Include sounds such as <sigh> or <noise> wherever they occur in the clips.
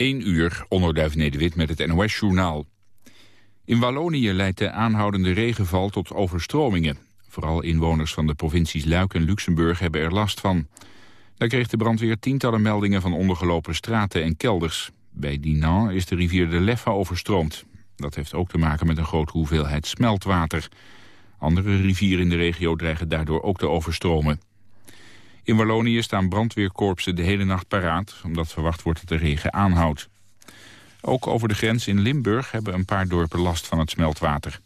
1 uur, onderduif Nederwit met het NOS-journaal. In Wallonië leidt de aanhoudende regenval tot overstromingen. Vooral inwoners van de provincies Luik en Luxemburg hebben er last van. Daar kreeg de brandweer tientallen meldingen van ondergelopen straten en kelders. Bij Dinan is de rivier de Leffa overstroomd. Dat heeft ook te maken met een grote hoeveelheid smeltwater. Andere rivieren in de regio dreigen daardoor ook te overstromen. In Wallonië staan brandweerkorpsen de hele nacht paraat... omdat verwacht wordt dat de regen aanhoudt. Ook over de grens in Limburg hebben een paar dorpen last van het smeltwater.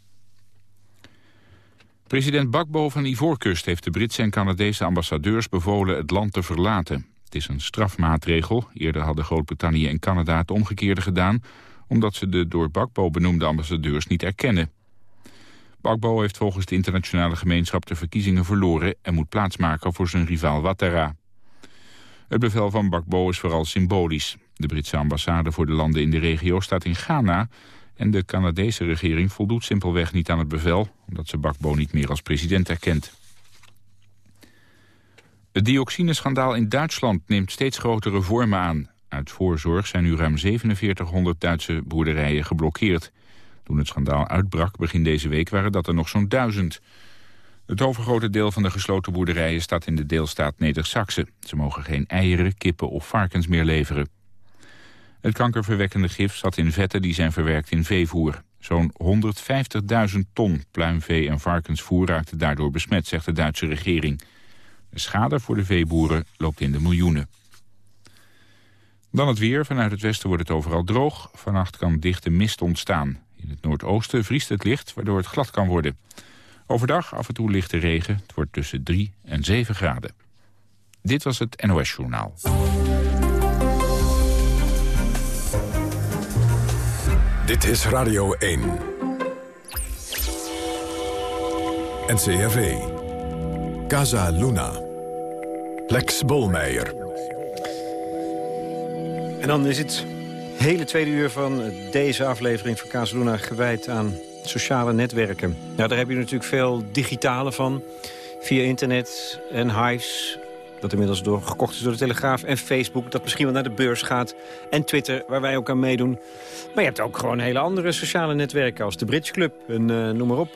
President Bakbo van Ivoorkust heeft de Britse en Canadese ambassadeurs bevolen het land te verlaten. Het is een strafmaatregel. Eerder hadden Groot-Brittannië en Canada het omgekeerde gedaan... omdat ze de door Bakbo benoemde ambassadeurs niet erkennen. Bakbo heeft volgens de internationale gemeenschap de verkiezingen verloren... en moet plaatsmaken voor zijn rivaal Ouattara. Het bevel van Bakbo is vooral symbolisch. De Britse ambassade voor de landen in de regio staat in Ghana... en de Canadese regering voldoet simpelweg niet aan het bevel... omdat ze Bakbo niet meer als president erkent. Het dioxineschandaal in Duitsland neemt steeds grotere vormen aan. Uit voorzorg zijn nu ruim 4700 Duitse boerderijen geblokkeerd. Toen het schandaal uitbrak begin deze week waren dat er nog zo'n duizend. Het overgrote deel van de gesloten boerderijen staat in de deelstaat Neder-Saxe. Ze mogen geen eieren, kippen of varkens meer leveren. Het kankerverwekkende gif zat in vetten die zijn verwerkt in veevoer. Zo'n 150.000 ton pluimvee- en varkensvoer raakte daardoor besmet, zegt de Duitse regering. De schade voor de veeboeren loopt in de miljoenen. Dan het weer. Vanuit het westen wordt het overal droog. Vannacht kan dichte mist ontstaan. In het noordoosten vriest het licht, waardoor het glad kan worden. Overdag af en toe lichte regen. Het wordt tussen 3 en 7 graden. Dit was het NOS Journaal. Dit is Radio 1. NCRV. Casa Luna. Lex Bolmeijer. En dan is het hele tweede uur van deze aflevering van Casa Luna gewijd aan sociale netwerken. Nou, daar heb je natuurlijk veel digitale van. Via internet en hives, dat inmiddels door, gekocht is door de Telegraaf. En Facebook, dat misschien wel naar de beurs gaat. En Twitter, waar wij ook aan meedoen. Maar je hebt ook gewoon hele andere sociale netwerken... als de Bridge Club en uh, noem maar op.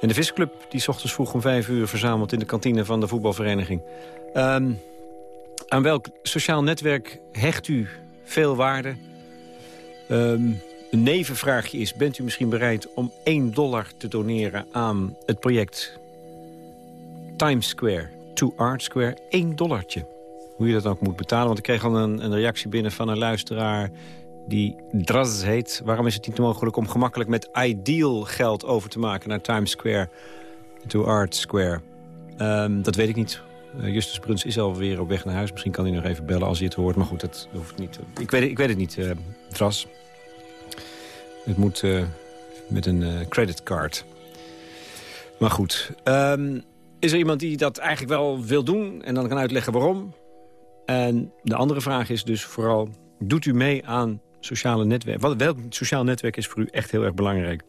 En de Visclub, die s ochtends vroeg om vijf uur verzameld... in de kantine van de voetbalvereniging. Um, aan welk sociaal netwerk hecht u veel waarde? Um, een nevenvraagje is, bent u misschien bereid om 1 dollar te doneren aan het project Times Square to Art Square? 1 dollartje. Hoe je dat ook moet betalen. Want ik kreeg al een, een reactie binnen van een luisteraar die Draz heet. Waarom is het niet mogelijk om gemakkelijk met Ideal geld over te maken naar Times Square to Art Square? Um, dat weet ik niet. Uh, Justus Bruns is alweer op weg naar huis. Misschien kan hij nog even bellen als hij het hoort. Maar goed, dat hoeft niet. Ik weet, ik weet het niet, uh, Dras. Het moet uh, met een creditcard. Maar goed. Um, is er iemand die dat eigenlijk wel wil doen en dan kan uitleggen waarom? En de andere vraag is dus vooral... doet u mee aan sociale netwerken? Welk sociaal netwerk is voor u echt heel erg belangrijk?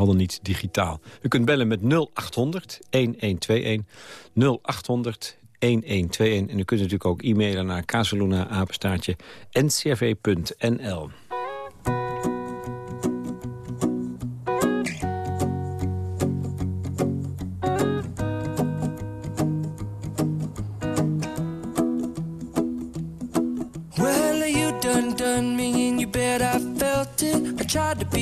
Al dan niet digitaal. U kunt bellen met 0800 1121 0800 1121. En u kunt natuurlijk ook e-mailen naar kazeluna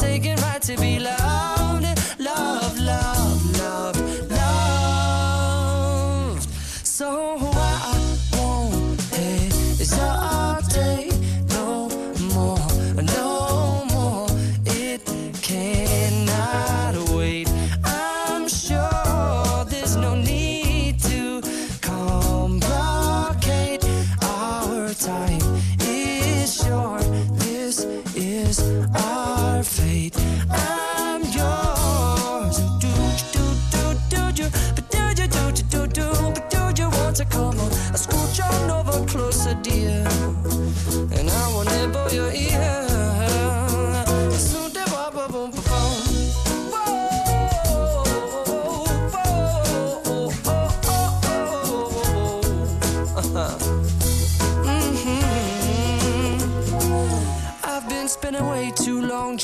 Forsaken right to be loved, love, love, love, loved. So I won't hesitate no more, no more. It cannot wait. I'm sure there's no need to complicate. Our time I'm yours. Do do do do do, do do do do do, do come on? I scooch on over closer, dear,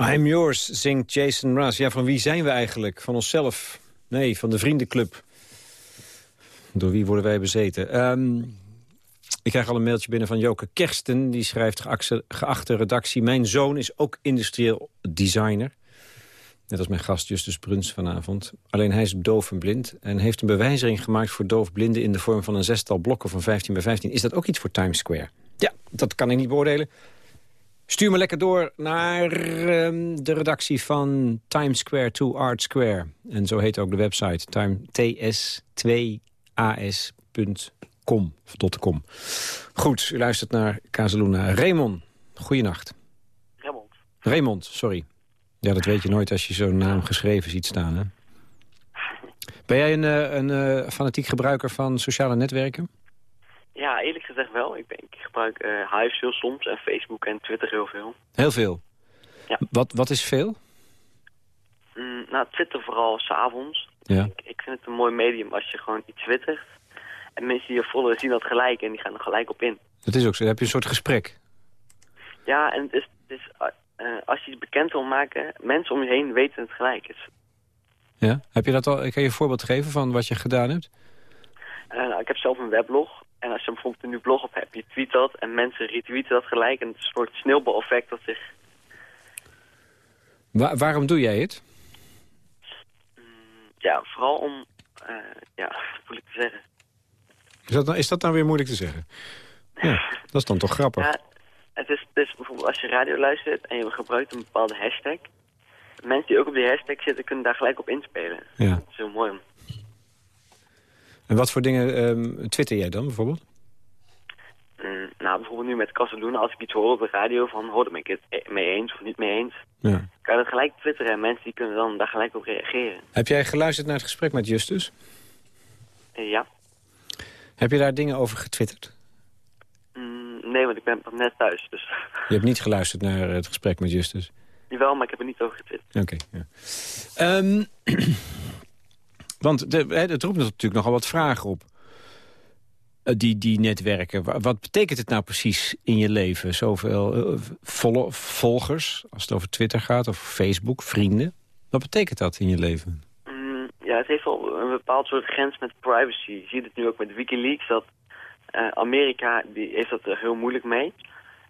I'm Yours, zingt Jason Mraz. Ja, van wie zijn we eigenlijk? Van onszelf? Nee, van de vriendenclub. Door wie worden wij bezeten? Ehm, ik krijg al een mailtje binnen van Joke Kersten. Die schrijft, geachte, redactie... Mijn zoon is ook industrieel designer. Net als mijn gast Justus Bruns vanavond. Alleen hij is doof en blind. En heeft een bewijzering gemaakt voor doofblinden... in de vorm van een zestal blokken van 15 bij 15. Is dat ook iets voor Times Square? Ja, dat kan ik niet beoordelen. Stuur me lekker door naar ehm, de redactie van Times Square to Art Square. En zo heet ook de website time, ts2as.com. .com. Goed, u luistert naar Casaluna. Raymond, goeienacht. Raymond. Raymond, sorry. Ja, dat weet je nooit als je zo'n naam geschreven ziet staan, hè? Ben jij een, eh, een eh, fanatiek gebruiker van sociale netwerken? Ja, eerlijk gezegd wel. Ik, ik gebruik eh Hives heel soms en Facebook en Twitter heel veel. Heel veel. Ja. Wat, wat is veel? Mm, nou, Twitter vooral s'avonds. Ja. Ik, ik vind het een mooi medium als je gewoon iets twittert. En mensen die je volgen zien dat gelijk en die gaan er gelijk op in. Dat is ook zo. Dan heb je een soort gesprek. Ja, en het is, het is eh, eh, als je iets bekend wil maken, mensen om je heen weten het gelijk. Is, Ja? Heb je dat al? Kan je een voorbeeld geven van wat je gedaan hebt? eh, nou, ik heb zelf een weblog. En als je bijvoorbeeld een nieuw blog op hebt, je tweet dat en mensen retweeten dat gelijk. En het is een soort sneeuwbaleffect dat zich... Wa- waarom doe jij het? Ja, vooral om... eh, ja, <laughs> ik te zeggen? Is dat, nou, is dat nou weer moeilijk te zeggen? Ja, <laughs> dat is dan toch grappig. Ja, het is, is bijvoorbeeld als je radio luistert en je gebruikt een bepaalde hashtag. Mensen die ook op die hashtag zitten kunnen daar gelijk op inspelen. Ja. Dat is heel mooi. om- En wat voor dingen ehm, twitter jij dan bijvoorbeeld? Mm, nou, bijvoorbeeld nu met Casaluna, als ik iets hoor op de radio van hoor ben ik het e- mee eens of niet mee eens. Ja. Kan je dat gelijk twitteren en mensen die kunnen dan daar gelijk op reageren. Heb jij geluisterd naar het gesprek met Justus? Eh, ja. Heb je daar dingen over getwitterd? Mm, nee, want ik ben net thuis. Dus Je hebt niet geluisterd naar het gesprek met Justus? jawel, maar ik heb er niet over getwitterd. Oké, ja. Ehm, <clears throat> want de, het roept natuurlijk nogal wat vragen op. Eh, Die, die netwerken. Wa- Wat betekent het nou precies in je leven? Zoveel eh, volgers, als het over Twitter gaat, of Facebook, vrienden. Wat betekent dat in je leven? Mm, ja, het heeft wel een bepaald soort grens met privacy. Je ziet het nu ook met Wikileaks, dat eh, Amerika die heeft dat er heel moeilijk mee.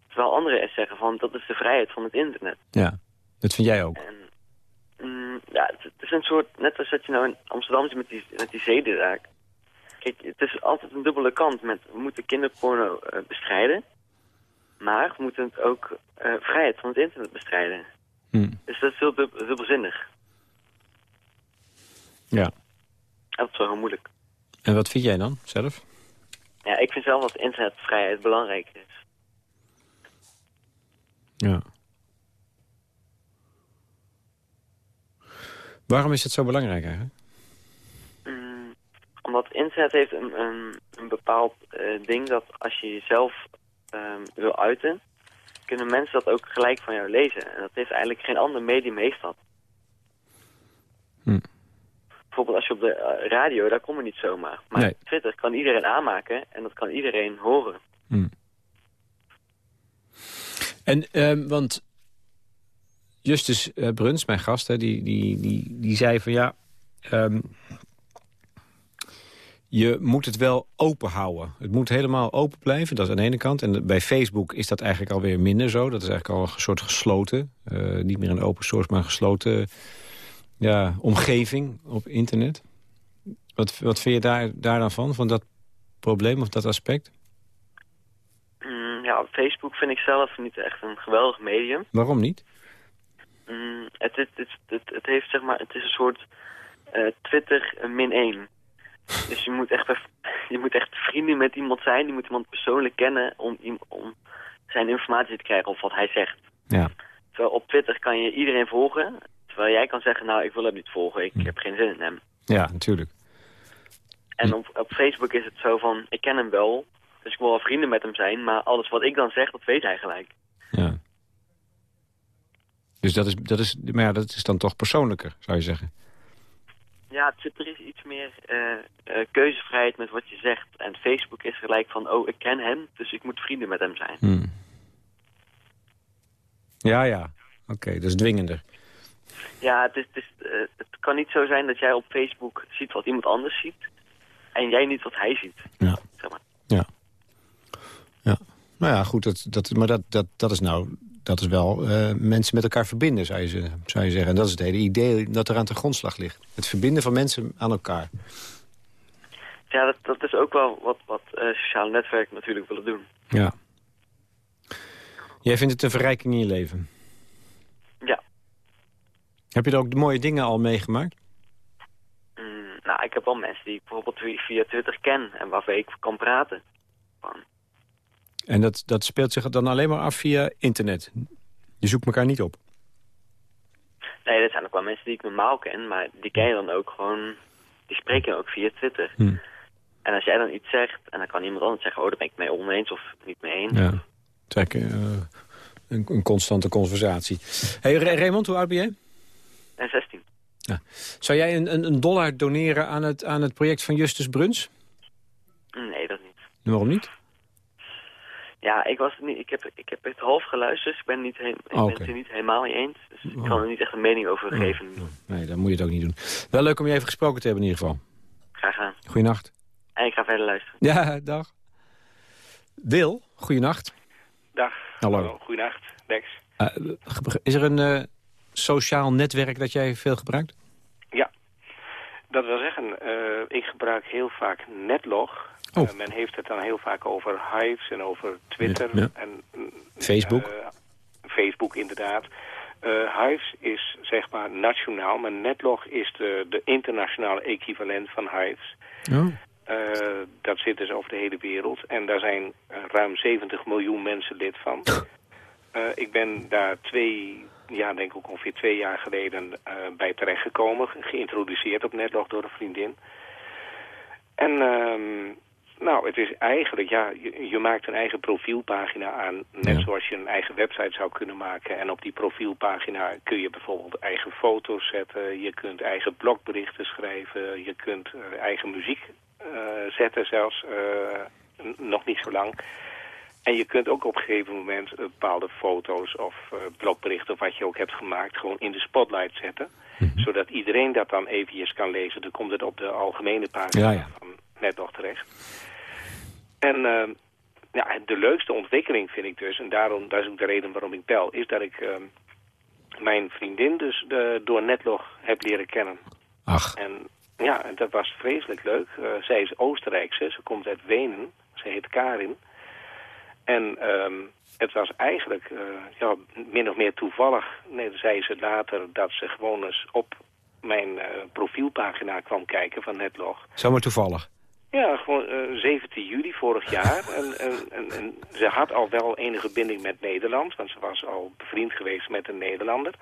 Terwijl anderen zeggen van, dat is de vrijheid van het internet. Ja, dat vind jij ook. En mm, ja, het, is een soort, net als dat je nou in Amsterdam zit met die, met die zedenzaak. kijk, het is altijd een dubbele kant. Met, we moeten kinderporno eh, bestrijden. Maar we moeten het ook eh, vrijheid van het internet bestrijden. Hm. Dus dat is heel dub- dubbelzinnig. Ja. Dat is wel heel moeilijk. En wat vind jij dan zelf? Ja, ik vind zelf dat internetvrijheid belangrijk is. Ja. Waarom is het zo belangrijk eigenlijk? Mm, omdat internet heeft een, een, een bepaald eh, ding dat als je jezelf ehm, wil uiten, kunnen mensen dat ook gelijk van jou lezen. En dat heeft eigenlijk geen ander medium heeft dat. Hm. Bijvoorbeeld als je op de eh, radio, daar kom je niet zomaar. Maar Nee. Twitter kan iedereen aanmaken en dat kan iedereen horen. En, ehm, want Justus eh, Bruns, mijn gast, hè, die, die, die, die zei van ja... ehm, je moet het wel open houden. Het moet helemaal open blijven, dat is aan de ene kant. En bij Facebook is dat eigenlijk alweer minder zo. Dat is eigenlijk al een soort gesloten, eh, niet meer een open source, maar een gesloten ja, omgeving op internet. Wat, wat vind je daar, daar dan van, van dat probleem of dat aspect? Mm, ja, Facebook vind ik zelf niet echt een geweldig medium. Waarom niet? Mm, het, het, het, het, het heeft zeg maar, het is een soort eh, Twitter min 1. Dus je moet, echt, <laughs> je moet echt vrienden met iemand zijn, je moet iemand persoonlijk kennen om, om zijn informatie te krijgen of wat hij zegt. Ja. Terwijl op Twitter kan je iedereen volgen, terwijl jij kan zeggen, nou ik wil hem niet volgen, ik heb geen zin in hem. Ja, natuurlijk. En op, op Facebook is het zo van, ik ken hem wel, dus ik wil wel vrienden met hem zijn, maar alles wat ik dan zeg, dat weet hij gelijk. Ja. Dus dat is, dat is, maar ja, dat is dan toch persoonlijker, zou je zeggen. Ja, Twitter is iets meer eh, keuzevrijheid met wat je zegt. En Facebook is gelijk van, oh, ik ken hem, dus ik moet vrienden met hem zijn. Hmm. Ja, ja. Oké, dat is dwingender. Ja, het, is, het, is, eh, het kan niet zo zijn dat jij op Facebook ziet wat iemand anders ziet. En jij niet wat hij ziet. Ja. Zeg maar. Ja. Ja. Nou ja, goed, dat, dat, maar dat, dat, dat is nou... Dat is wel eh, mensen met elkaar verbinden, zou je, zou je zeggen. En dat is het hele idee dat er aan de grondslag ligt. Het verbinden van mensen aan elkaar. Ja, dat, dat is ook wel wat, wat eh, sociale netwerken natuurlijk willen doen. Ja. Jij vindt het een verrijking in je leven? Ja. Heb je er ook de mooie dingen al meegemaakt? Mm, nou, ik heb wel mensen die ik bijvoorbeeld via- via Twitter ken en waarmee ik kan praten. Van, En dat, dat speelt zich dan alleen maar af via internet? Je zoekt elkaar niet op? nee, dat zijn ook wel mensen die ik normaal ken, maar die ken je dan ook gewoon... Die spreken ook via Twitter. Hm. En als jij dan iets zegt, en dan kan iemand anders zeggen... oh, daar ben ik mee oneens of niet mee eens. Ja. Het is eigenlijk, eh, een, een constante conversatie. Hey, Ra- Raymond, hoe oud ben jij? En 16. Zou jij een, een, een dollar doneren aan het, aan het project van Justus Bruns? Nee, dat niet. Waarom niet? Ja, ik, was niet, ik, heb, ik heb het half geluisterd, dus ik ben, niet ik Oh, ben oké. het er niet helemaal mee eens. Dus ik Oh. kan er niet echt een mening over geven. Nee, dan moet je het ook niet doen. Wel leuk om je even gesproken te hebben in ieder geval. Graag gedaan. Goeienacht. En ik ga verder luisteren. Ja, dag. Wil, goeienacht. Dag. Hallo. Goedenacht, Dex. Eh, is er een eh, sociaal netwerk dat jij veel gebruikt? Ja, dat wil zeggen, eh, ik gebruik heel vaak Netlog. Oh. Eh, men heeft het dan heel vaak over Hives en over Twitter. Ja, ja. En, mm, Facebook. eh, Facebook, inderdaad. Eh, Hives is zeg maar nationaal, maar Netlog is de, de internationale equivalent van Hives. Oh. Eh, dat zit dus over de hele wereld. En daar zijn eh, ruim 70 miljoen mensen lid van. Eh, ik ben daar twee, ja, denk ik ongeveer twee jaar geleden eh, bij terechtgekomen. ge- Geïntroduceerd op Netlog door een vriendin. En ehm, nou, het is eigenlijk, ja, je, je maakt een eigen profielpagina aan. Net Ja. zoals je een eigen website zou kunnen maken. En op die profielpagina kun je bijvoorbeeld eigen foto's zetten. Je kunt eigen blogberichten schrijven. Je kunt eh, eigen muziek eh, zetten zelfs. n- nog niet zo lang. En je kunt ook op een gegeven moment bepaalde foto's of eh, blogberichten of wat je ook hebt gemaakt gewoon in de spotlight zetten. Zodat iedereen dat dan eventjes kan lezen. Dan komt het op de algemene pagina Ja, ja. van Netlog terecht. En eh, ja, de leukste ontwikkeling vind ik dus, en daarom, dat is ook de reden waarom ik bel, is dat ik eh, mijn vriendin dus eh, door Netlog heb leren kennen. Ach, En Ja, dat was vreselijk leuk. Uh, zij is Oostenrijkse, ze komt uit Wenen. Ze heet Karin. En ehm, het was eigenlijk uh, ja, min of meer toevallig. Nee, zei ze later dat ze gewoon eens op mijn profielpagina kwam kijken van Netlog. Zomaar toevallig? Ja, gewoon 17 juli vorig jaar. <laughs> En, en, en, en, ze had al wel enige binding met Nederland, want ze was al bevriend geweest met een Nederlander.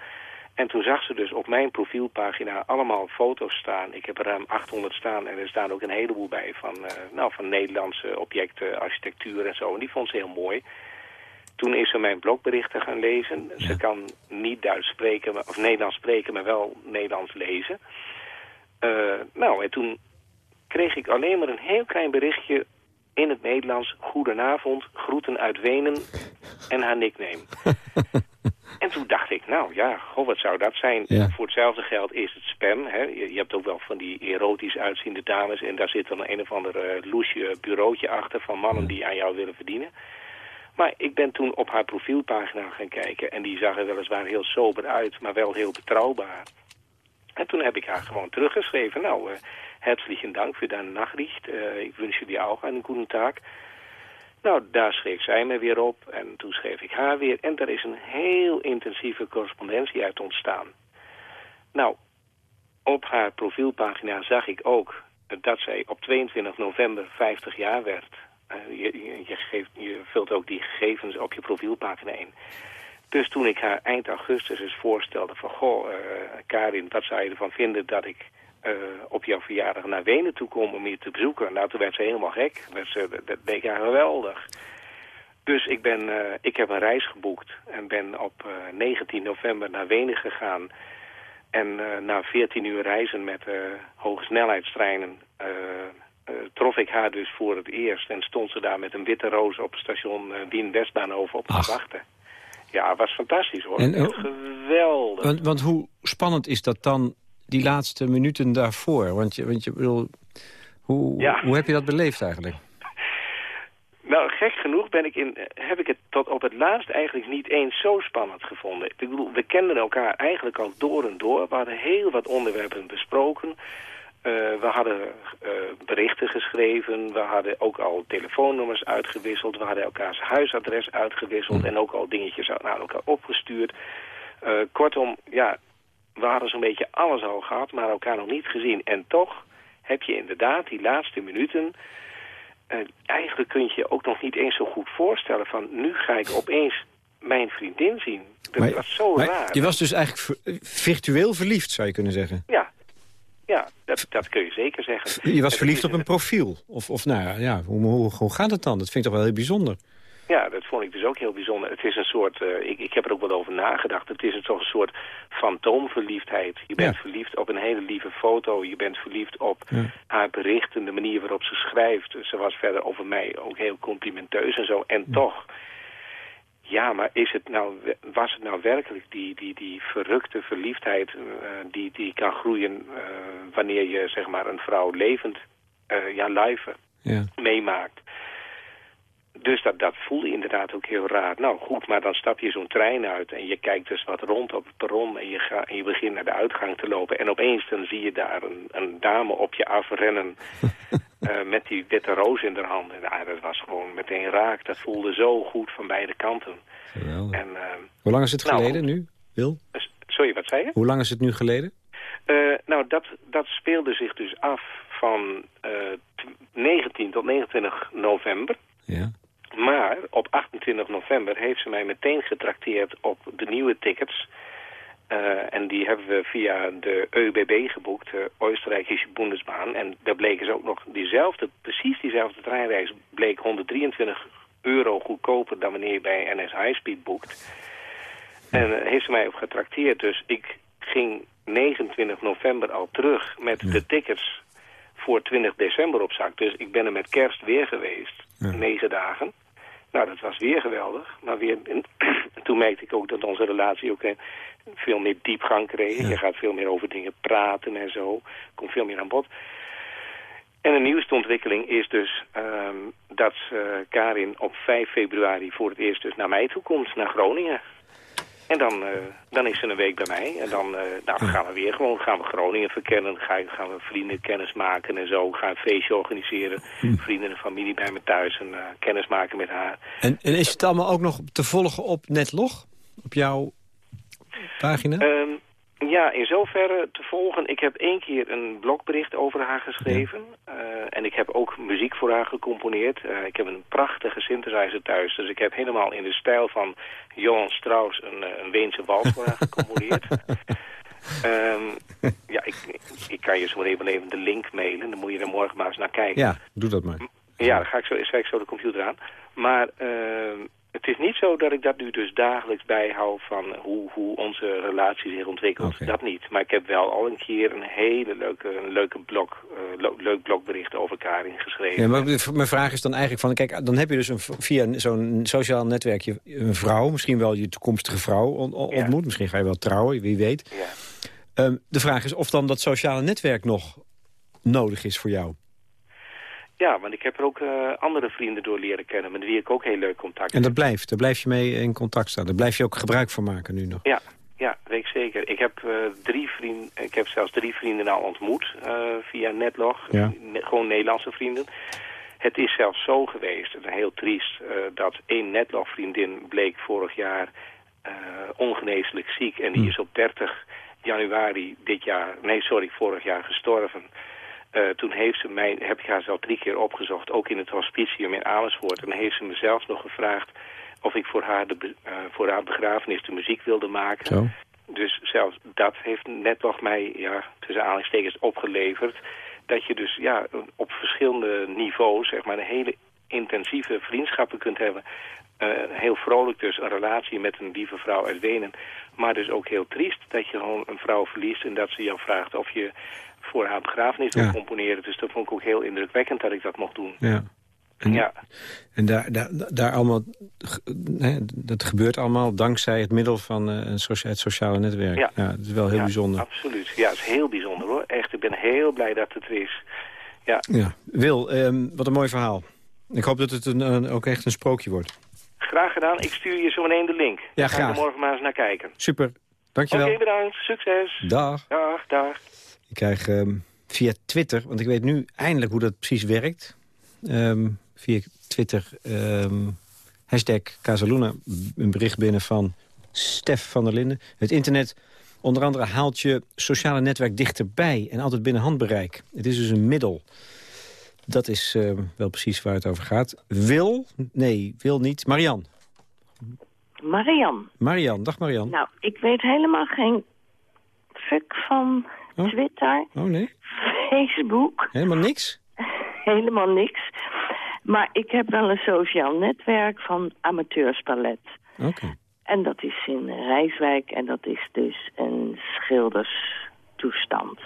En toen zag ze dus op mijn profielpagina allemaal foto's staan. Ik heb er ruim 800 staan en er staan ook een heleboel bij van, uh, nou, van Nederlandse objecten, architectuur en zo. En die vond ze heel mooi. Toen is ze mijn blogberichten gaan lezen. Ze kan niet Duits spreken, of Nederlands spreken, maar wel Nederlands lezen. Uh, nou, en toen kreeg ik alleen maar een heel klein berichtje in het Nederlands. Goedenavond, groeten uit Wenen en haar nickname. <laughs> En toen dacht ik, nou ja, goh, wat zou dat zijn? Voor hetzelfde geld is het spam. Hè? Je, je, hebt ook wel van die erotisch uitziende dames... en daar zit dan een of ander uh, loesje bureautje achter... van mannen die aan jou willen verdienen. Maar ik ben toen op haar profielpagina gaan kijken... en die zag er weliswaar heel sober uit, maar wel heel betrouwbaar. En toen heb ik haar gewoon teruggeschreven. Nou, uh, herzlichen dank voor deine Nachricht. Uh, ik wens jullie ook een goede taak. Nou, daar schreef zij me weer op en toen schreef ik haar weer. En er is een heel intensieve correspondentie uit ontstaan. Nou, op haar profielpagina zag ik ook dat zij op 22 november 50 jaar werd. Uh, je, geeft, je vult ook die gegevens op je profielpagina in. Dus toen ik haar eind augustus eens voorstelde van... Goh, uh, Karin, wat zou je ervan vinden dat ik uh, op jouw verjaardag naar Wenen toe kom om je te bezoeken. Nou, toen werd ze helemaal gek. Werd ze, dat deed haar geweldig. Dus ik, ben, uh, ik heb een reis geboekt en ben op uh, eh, 19 november naar Wenen gegaan. En na 14 uur reizen met hoge snelheidstreinen trof ik haar dus voor het eerst. En stond ze daar met een witte roos op het station Wien Westbaanhoven op te wachten. Ja, het was fantastisch hoor. En, geweldig. Want, want hoe spannend is dat dan die laatste minuten daarvoor? Want je, want je bedoel, hoe, hoe heb je dat beleefd eigenlijk? <laughs> Nou, gek genoeg ben ik in, heb ik het tot op het laatst eigenlijk niet eens zo spannend gevonden. Ik bedoel, we kenden elkaar eigenlijk al door en door. We hadden heel wat onderwerpen besproken. Uh, we hadden uh, berichten geschreven. We hadden ook al telefoonnummers uitgewisseld. We hadden elkaars huisadres uitgewisseld. Hm. En ook al dingetjes naar elkaar opgestuurd. Uh, kortom, ja, we hadden zo'n beetje alles al gehad, maar elkaar nog niet gezien. En toch heb je inderdaad die laatste minuten... Uh, eigenlijk kun je je ook nog niet eens zo goed voorstellen van... nu ga ik opeens mijn vriendin zien. Dat maar, was zo raar. Je was dus eigenlijk virtueel verliefd, zou je kunnen zeggen? Ja, ja dat, dat kun je zeker zeggen. Je was verliefd op een profiel? Of, of nou ja, ja hoe, hoe, hoe gaat het dan? Dat vind ik toch wel heel bijzonder. Ja, dat vond ik dus ook heel bijzonder. Het is een soort, uh, ik, ik heb er ook wel over nagedacht, het is een, toch een soort fantoomverliefdheid. Je bent verliefd op een hele lieve foto, je bent verliefd op haar berichten, de manier waarop ze schrijft. Ze was verder over mij ook heel complimenteus en zo. En toch, ja, maar is het nou, was het nou werkelijk die, die, die verrukte verliefdheid uh, die, die kan groeien uh, wanneer je zeg maar een vrouw levend, ja, live meemaakt? Dus dat, dat voelde inderdaad ook heel raar. Nou goed, maar dan stap je zo'n trein uit en je kijkt dus wat rond op het perron en je, ga, en je begint naar de uitgang te lopen. En opeens dan zie je daar een, een dame op je afrennen uh, <laughs> met die witte roos in haar hand. En nou, dat was gewoon meteen raak. Dat voelde zo goed van beide kanten. En, uh, Hoe lang is het nou, geleden nu, Wil? Sorry, wat zei je? Hoe lang is het nu geleden? Uh, nou, dat, dat speelde zich dus af van 19 tot 29 november. Ja. Maar op 28 november heeft ze mij meteen getrakteerd op de nieuwe tickets. Uh, en die hebben we via de ÖBB geboekt, de Oostenrijkse Bundesbaan. En daar bleken ze ook nog diezelfde, precies diezelfde treinreis, bleek 123 euro goedkoper dan wanneer je bij NS Highspeed boekt. En uh, heeft ze mij ook getrakteerd. Dus ik ging 29 november al terug met de tickets voor 20 december op zak. Dus ik ben er met kerst weer geweest, negen dagen. Nou, dat was weer geweldig. Maar weer, <clears throat> toen merkte ik ook dat onze relatie ook eh, veel meer diepgang kreeg. Je gaat veel meer over dingen praten en zo. Komt veel meer aan bod. En de nieuwste ontwikkeling is dus um, dat uh, Karin op 5 februari voor het eerst dus naar mij toe komt, naar Groningen. En dan, eh, dan is ze een week bij mij. En dan eh, nou, gaan we weer gewoon gaan we Groningen verkennen. Ga, gaan we vrienden kennis maken en zo. Gaan een feestje organiseren. Hm. Vrienden en familie bij me thuis. En uh, kennis maken met haar. En, en is het allemaal ook nog te volgen op Netlog? Op jouw pagina? Um, ja, in zoverre te volgen. Ik heb één keer een blogbericht over haar geschreven. Ja. Uh, en ik heb ook muziek voor haar gecomponeerd. Uh, ik heb een prachtige synthesizer thuis. Dus ik heb helemaal in de stijl van Johan Strauss een, een Weense wals voor haar gecomponeerd. um, <laughs> ja, ik, ik kan je zo even, even de link mailen. Dan moet je er morgen maar eens naar kijken. Ja, doe dat maar. Ja, dan ga ik zo, zet ik zo de computer aan. Maar... Uh, het is niet zo dat ik dat nu dus dagelijks bijhoud van hoe, hoe onze relatie zich ontwikkelt. Okay. Dat niet. Maar ik heb wel al een keer een hele leuke, een leuke blog, uh, leuk blokbericht over Karin geschreven. Ja, maar mijn vraag is dan eigenlijk van, kijk, dan heb je dus een, via zo'n sociaal netwerkje een vrouw, misschien wel je toekomstige vrouw ja. ontmoet. Misschien ga je wel trouwen, wie weet. Ja. Um, de vraag is of dan dat sociale netwerk nog nodig is voor jou. Ja, want ik heb er ook uh, andere vrienden door leren kennen... met wie ik ook heel leuk contact heb. En dat blijft? Daar blijf je mee in contact staan? Daar blijf je ook gebruik van maken nu nog? Ja, ja weet ik zeker. Ik heb, uh, drie vrienden, ik heb zelfs drie vrienden al ontmoet uh, via Netlog. Ja. Ne gewoon Nederlandse vrienden. Het is zelfs zo geweest, en heel triest... dat één Netlog-vriendin bleek vorig jaar ongeneeslijk ziek... en die Hm. is op 30 januari dit jaar... nee, sorry, vorig jaar gestorven... Uh, toen heeft ze mij, heb ik haar zelf drie keer opgezocht, ook in het hospitium in Amersfoort. En heeft ze me zelfs nog gevraagd of ik voor haar, de, uh, voor haar begrafenis de muziek wilde maken. Zo. Dus zelfs dat heeft net nog mij, ja, tussen aanhalingstekens, opgeleverd. Dat je dus ja, op verschillende niveaus, zeg maar, een hele intensieve vriendschappen kunt hebben. Uh, heel vrolijk dus, een relatie met een lieve vrouw uit Wenen. Maar dus ook heel triest dat je gewoon een vrouw verliest en dat ze jou vraagt of je voor haar begrafenis wil Ja. componeren. Dus dat vond ik ook heel indrukwekkend dat ik dat mocht doen. Ja. En, Ja, en daar, daar, daar allemaal, hè, dat gebeurt allemaal dankzij het middel van een socia het sociale netwerk. Ja. dat is wel heel ja, bijzonder. absoluut. Ja, het is heel bijzonder hoor. Echt, ik ben heel blij dat het er is. Ja, Ja. Wil, ehm, wat een mooi verhaal. Ik hoop dat het een, een- ook echt een sprookje wordt. graag gedaan. Ik stuur je zo meteen de link. Ja, Dan ga graag. er morgen maar eens naar kijken. Super, Oké, dankjewel. bedankt. Succes. Dag. Dag, dag. Ik krijg ehm, via Twitter, want ik weet nu eindelijk hoe dat precies werkt. Ehm, via Twitter, ehm, hashtag Casaluna, een bericht binnen van Stef van der Linden. Het internet onder andere haalt je sociale netwerk dichterbij en altijd binnen handbereik. Het is dus een middel. Dat is wel precies waar het over gaat. Wil, nee, wil niet. Marian. Marian, Marian, dag Marian. nou, ik weet helemaal geen fuck van Oh. Twitter, Oh nee, Facebook, helemaal niks? <laughs> helemaal niks. Maar ik heb wel een sociaal netwerk van amateurspalet. Oké. En dat is in Rijswijk en dat is dus een schilderstoestand.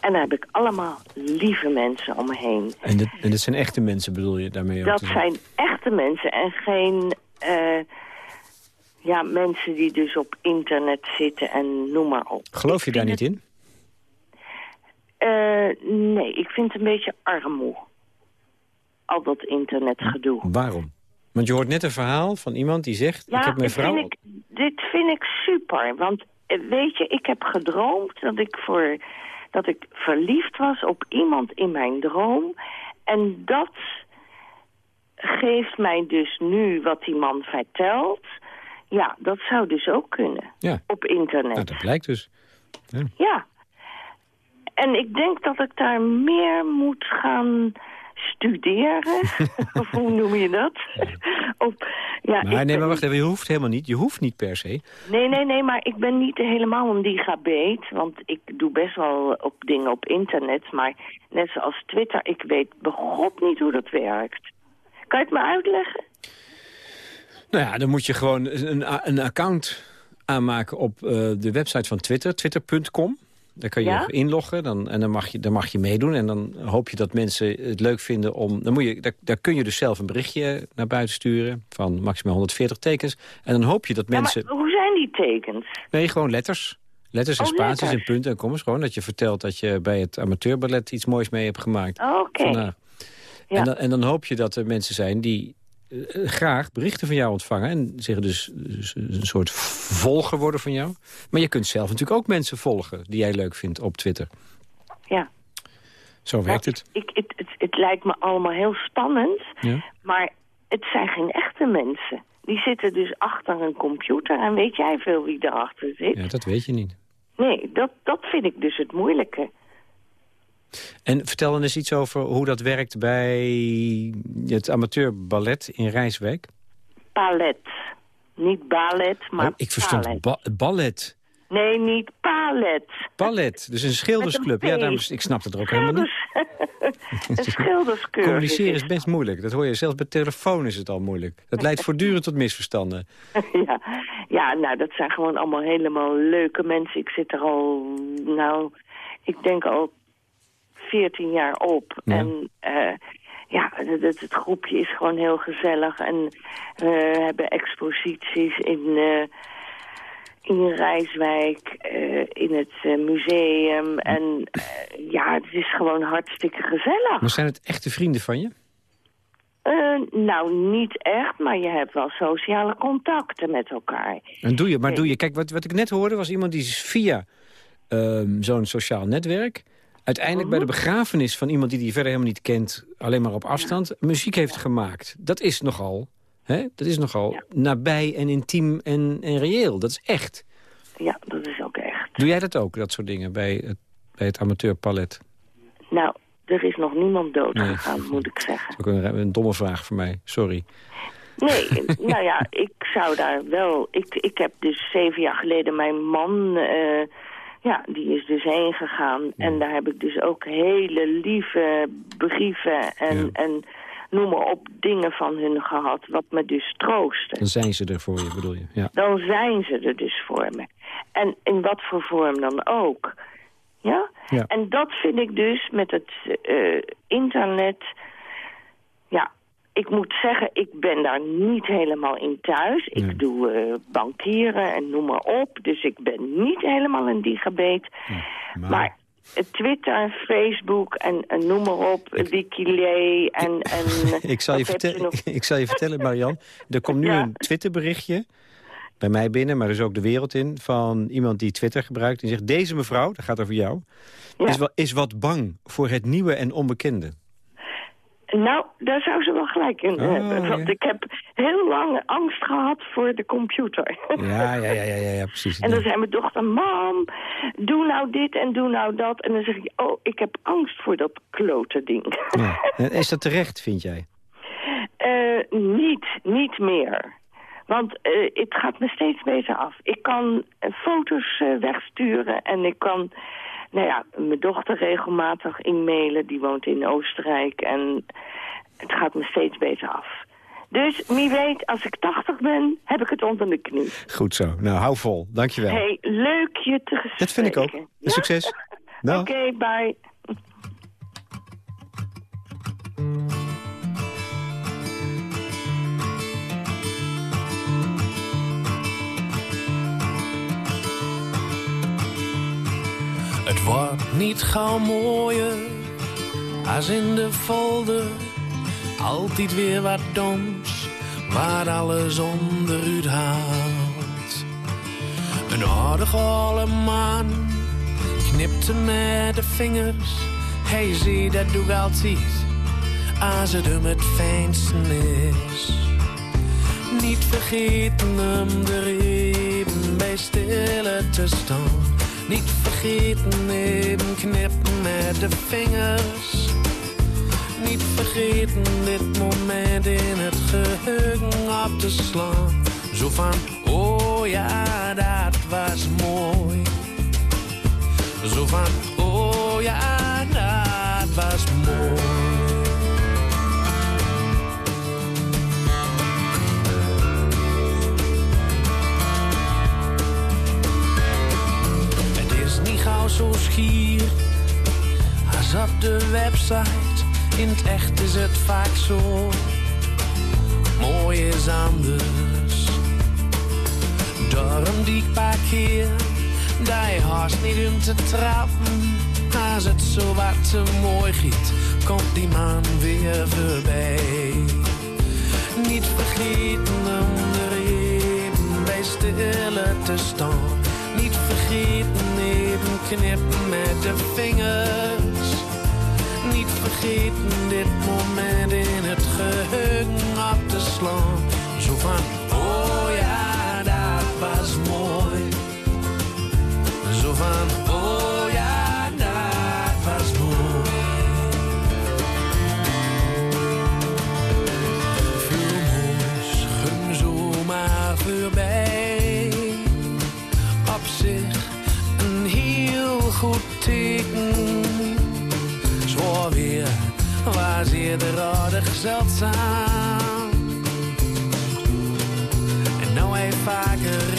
En daar heb ik allemaal lieve mensen om me heen. En, dit, en dit zijn echte mensen bedoel je daarmee ook Dat zijn echte mensen en geen eh, ja, mensen die dus op internet zitten en noem maar op. Geloof je daar niet in? Eh, nee, ik vind het een beetje armoe. Al dat internetgedoe. Waarom? Want je hoort net een verhaal van iemand die zegt... Ja, ik heb mijn dit vrouw... vind ik, dit vind ik super. Want eh, weet je, ik heb gedroomd dat ik, voor, dat ik verliefd was op iemand in mijn droom. En dat geeft mij dus nu wat die man vertelt. Ja, dat zou dus ook kunnen. Ja. Op internet. Nou, dat blijkt dus. Ja. En ik denk dat ik daar meer moet gaan studeren. <laughs> of hoe noem je dat? Op, ja, Maar ik nee, maar wacht even, je hoeft helemaal niet. Je hoeft niet per se. Nee, nee, nee, maar ik ben niet helemaal een gigabeet. Want ik doe best wel op dingen op internet. Maar net zoals Twitter, ik weet begot niet hoe dat werkt. Kan je het me uitleggen? Nou ja, dan moet je gewoon een, een account aanmaken op eh, de website van Twitter, twitter.com. Daar kan je Ja? inloggen dan, en dan mag, je, dan mag je meedoen. En dan hoop je dat mensen het leuk vinden om... Dan moet je, daar, daar kun je dus zelf een berichtje naar buiten sturen van maximaal 140 tekens. En dan hoop je dat Ja, mensen... maar hoe zijn die tekens? Nee, gewoon letters. Letters en Oh, spaties letters. en punten en kommas. Gewoon dat je vertelt dat je bij het amateurballet iets moois mee hebt gemaakt. Oké. Vandaag. Ja. En, dan, en dan hoop je dat er mensen zijn die graag berichten van jou ontvangen. En zeggen dus, dus een soort volger worden van jou. Maar je kunt zelf natuurlijk ook mensen volgen die jij leuk vindt op Twitter. Ja. Zo werkt het. Ik, het, het, het lijkt me allemaal heel spannend, Ja. maar het zijn geen echte mensen. Die zitten dus achter een computer en weet jij veel wie daarachter zit? Ja, dat weet je niet. Nee, dat, dat vind ik dus het moeilijke. En vertel dan eens iets over hoe dat werkt bij het amateurballet in Rijswijk. Palet. Niet ballet, maar Oh, ik verstond palet. ba- ballet. Nee, niet palet. Ballet, dus een schildersclub. Een Ja, daarom, ik snap het er ook helemaal niet. <laughs> Een schilderscursus. Communiceren is best moeilijk. Dat hoor je. Zelfs bij telefoon is het al moeilijk. Dat leidt voortdurend tot misverstanden. <laughs> ja. ja, nou, dat zijn gewoon allemaal helemaal leuke mensen. Ik zit er al, nou, ik denk al 14 jaar op. Ja. En eh, ja, het, het, groepje is gewoon heel gezellig. En we hebben exposities in, eh, in Rijswijk, eh, in het museum. En ja, het is gewoon hartstikke gezellig. Maar zijn het echte vrienden van je? Nou, niet echt, maar je hebt wel sociale contacten met elkaar. En doe je, maar doe je. Kijk, wat, wat ik net hoorde was iemand die via ehm, zo'n sociaal netwerk... uiteindelijk bij de begrafenis van iemand die die verder helemaal niet kent... alleen maar op afstand, muziek heeft gemaakt. Dat is nogal, hè? Dat is nogal Ja. nabij en intiem en, en reëel. Dat is echt. Ja, dat is ook echt. Doe jij dat ook, dat soort dingen, bij het, bij het amateurpalet? Nou, er is nog niemand dood Nee. gegaan, moet ik zeggen. Ook een, een domme vraag voor mij, sorry. Nee, <laughs> nou ja, ik zou daar wel... Ik, ik heb dus zeven jaar geleden mijn man... eh, ja, die is dus heen gegaan. En daar heb ik dus ook hele lieve brieven en, Ja. en noem maar op dingen van hun gehad. Wat me dus troostte. Dan zijn ze er voor je, bedoel je. Ja. dan zijn ze er dus voor me. En in wat voor vorm dan ook. Ja? Ja. En dat vind ik dus met het eh, internet... Ja, ik moet zeggen, ik ben daar niet helemaal in thuis. Ik doe eh, bankieren en noem maar op. Dus ik ben niet helemaal een digabeet. maar- Maar... eh, Twitter, Facebook en, en noem maar op, Wikilee en... en <laughs> Ik zal, je vertellen, nog? <laughs> ik zal je vertellen, Marian. Er komt nu Ja. een Twitterberichtje bij mij binnen, maar dus ook de wereld in... van iemand die Twitter gebruikt en zegt... deze mevrouw, dat gaat over jou, Ja. is, wel, is wat bang voor het nieuwe en onbekende. Nou, daar zou ze wel gelijk in Oh, hebben. Want ja. ik heb heel lang angst gehad voor de computer. Ja, ja, ja, ja, ja, precies. En dan zei mijn dochter, mam, doe nou dit en doe nou dat. En dan zeg ik, oh, ik heb angst voor dat klote ding. En Is dat terecht, vind jij? Eh, niet, niet meer. Want eh, het gaat me steeds beter af. Ik kan eh, foto's wegsturen en ik kan nou ja, mijn dochter regelmatig e-mailen. Die woont in Oostenrijk en het gaat me steeds beter af. Dus wie weet, als ik 80 ben, heb ik het onder de knie. Goed zo. Nou, hou vol. Dankjewel. hey, leuk je te gespreken. dat vind ik ook. Ja? Succes. <laughs> Dag. Oké, bye. Wordt niet gauw mooier als in de folder. Altijd weer wat doms, waar alles onderuit haalt. Een aardige oude man knipte met de vingers. Hij zie dat doe ik altijd, als het hem het fijnste is. Niet vergeten hem er even bij stille te staan. Niet vergeten even knippen met de vingers. Niet vergeten dit moment in het geheugen op te slaan. Zo van, oh ja, dat was mooi. Zo van, oh ja, dat was mooi. Gauw zo schier als op de website. In het echt is het vaak zo. Mooi is anders. Daarom die paar keer je haast niet om te trappen. Als het zo wat te mooi giet, komt die man weer voorbij. Niet vergeten om er even bij stille te staan. Niet vergeten knippen met de vingers. Niet vergeten dit moment in het geheugen op te slaan. Zo van, oh ja, dat was mooi. Zo van, oh goed teken. Zwaar weer was eerder aardig zeldzaam. En nou heeft vaker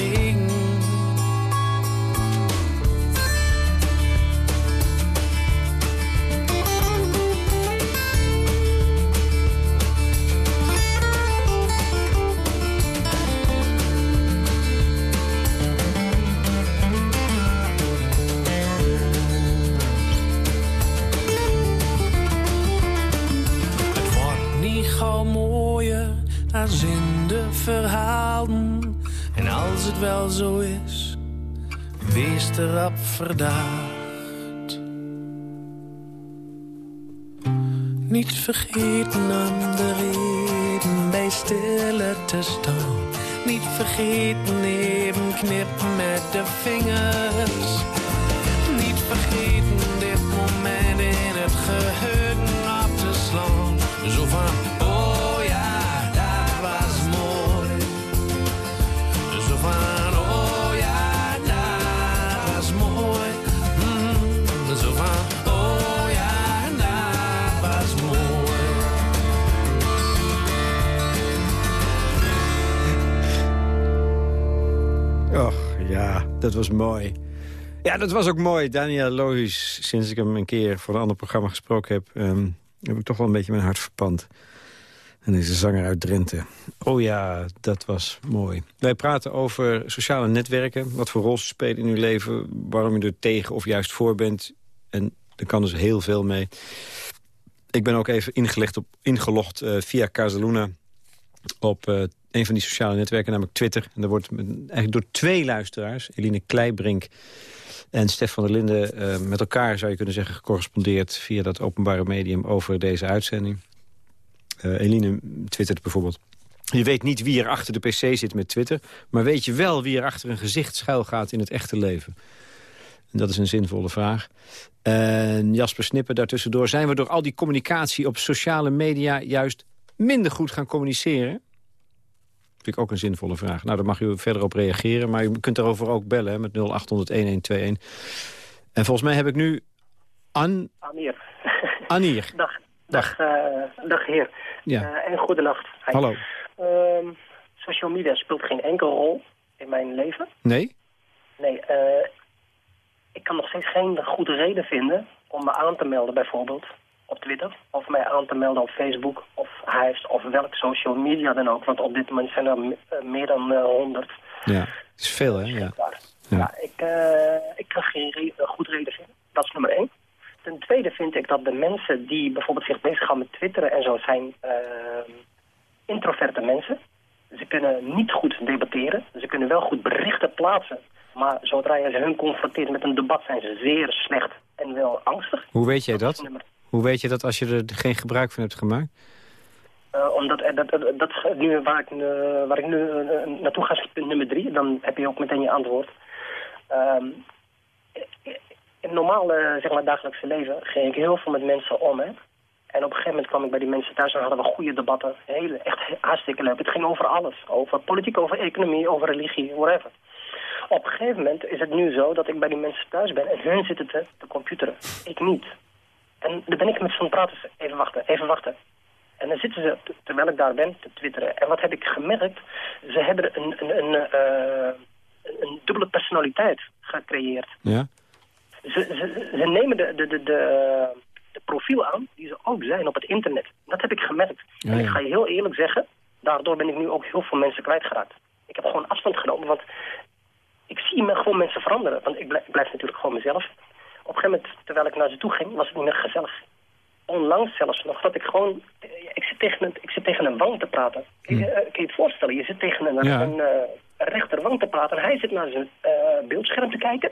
de verhalen. En als het wel zo is, wees erop verdacht. Niet vergeten om de reden bij stille te staan. Niet vergeten even knippen met de vingers. Niet vergeten dat was mooi. Ja, dat was ook mooi. Daniel Lohuis, sinds ik hem een keer voor een ander programma gesproken heb... ehm, heb ik toch wel een beetje mijn hart verpand. En deze zanger uit Drenthe. Oh ja, dat was mooi. Wij praten over sociale netwerken. Wat voor rol ze spelen in uw leven. Waarom u er tegen of juist voor bent. En er kan dus heel veel mee. Ik ben ook even op, ingelogd eh, via Casaluna op eh, een van die sociale netwerken, namelijk Twitter. En daar wordt eigenlijk door twee luisteraars, Eline Kleibrink en Stef van der Linden... eh, met elkaar, zou je kunnen zeggen, gecorrespondeerd... via dat openbare medium over deze uitzending. Eh, Eline twittert bijvoorbeeld... Je weet niet wie er achter de pc zit met Twitter... maar weet je wel wie er achter een gezicht schuil gaat in het echte leven? En dat is een zinvolle vraag. En Jasper Snippen daartussendoor... zijn we door al die communicatie op sociale media... juist minder goed gaan communiceren? Vind ik ook een zinvolle vraag. Nou, daar mag u verder op reageren. Maar u kunt daarover ook bellen hè, met 0800-1121. En volgens mij heb ik nu An Amir. Anier. <laughs> dag, dag, eh, dag heer. Ja. Eh, en goedenacht. Hi. Hallo. Ehm, social media speelt geen enkele rol in mijn leven. Nee? Nee, eh, ik kan nog steeds geen goede reden vinden om me aan te melden bijvoorbeeld op Twitter. Of mij aan te melden op Facebook of Hives of welk social media dan ook. Want op dit moment zijn er eh, meer dan eh, honderd. Ja. Het is veel, hè? Ja. Ja, Ja. ik, eh, ik kan geen re- goed reden vinden. Dat is nummer één. Ten tweede vind ik dat de mensen die bijvoorbeeld zich bezighouden met twitteren en zo zijn eh, introverte mensen. Ze kunnen niet goed debatteren. Ze kunnen wel goed berichten plaatsen. Maar zodra je ze hun confronteert met een debat zijn ze zeer slecht en wel angstig. Hoe weet jij dat? Hoe weet je dat als je er geen gebruik van hebt gemaakt? Eh, omdat eh, dat, dat, dat nu waar ik, eh, waar ik nu naartoe ga, punt nummer drie. Dan heb je ook meteen je antwoord. Ehm, in het normale zeg maar, dagelijkse leven ging ik heel veel met mensen om. Hè? En op een gegeven moment kwam ik bij die mensen thuis en hadden we goede debatten. Hele, echt hartstikke leuk. Het ging over alles. Over politiek, over economie, over religie, whatever. Op een gegeven moment is het nu zo dat ik bij die mensen thuis ben en hun zitten te, te computeren. Ik niet. En dan ben ik met zo'n praten. Even wachten, even wachten. En dan zitten ze, terwijl ik daar ben, te twitteren. En wat heb ik gemerkt? Ze hebben een, een, een, eh, een dubbele personaliteit gecreëerd. Ja? Ze, ze, ze nemen de, de, de, de, profiel aan die ze ook zijn op het internet. Dat heb ik gemerkt. Ja, En ik ga je heel eerlijk zeggen, daardoor ben ik nu ook heel veel mensen kwijtgeraakt. Ik heb gewoon afstand genomen, want ik zie me gewoon mensen veranderen. Want ik blijf, ik blijf natuurlijk gewoon mezelf. Op een gegeven moment, terwijl ik naar ze toe ging, was het niet meer gezellig. onlangs zelfs nog dat ik gewoon... eh, Ik zit tegen een, ik zit tegen een wang te praten. Kun, je, eh, kun je het voorstellen? Je zit tegen een, Ja. een, eh, rechterwang te praten. En hij zit naar zijn eh, beeldscherm te kijken.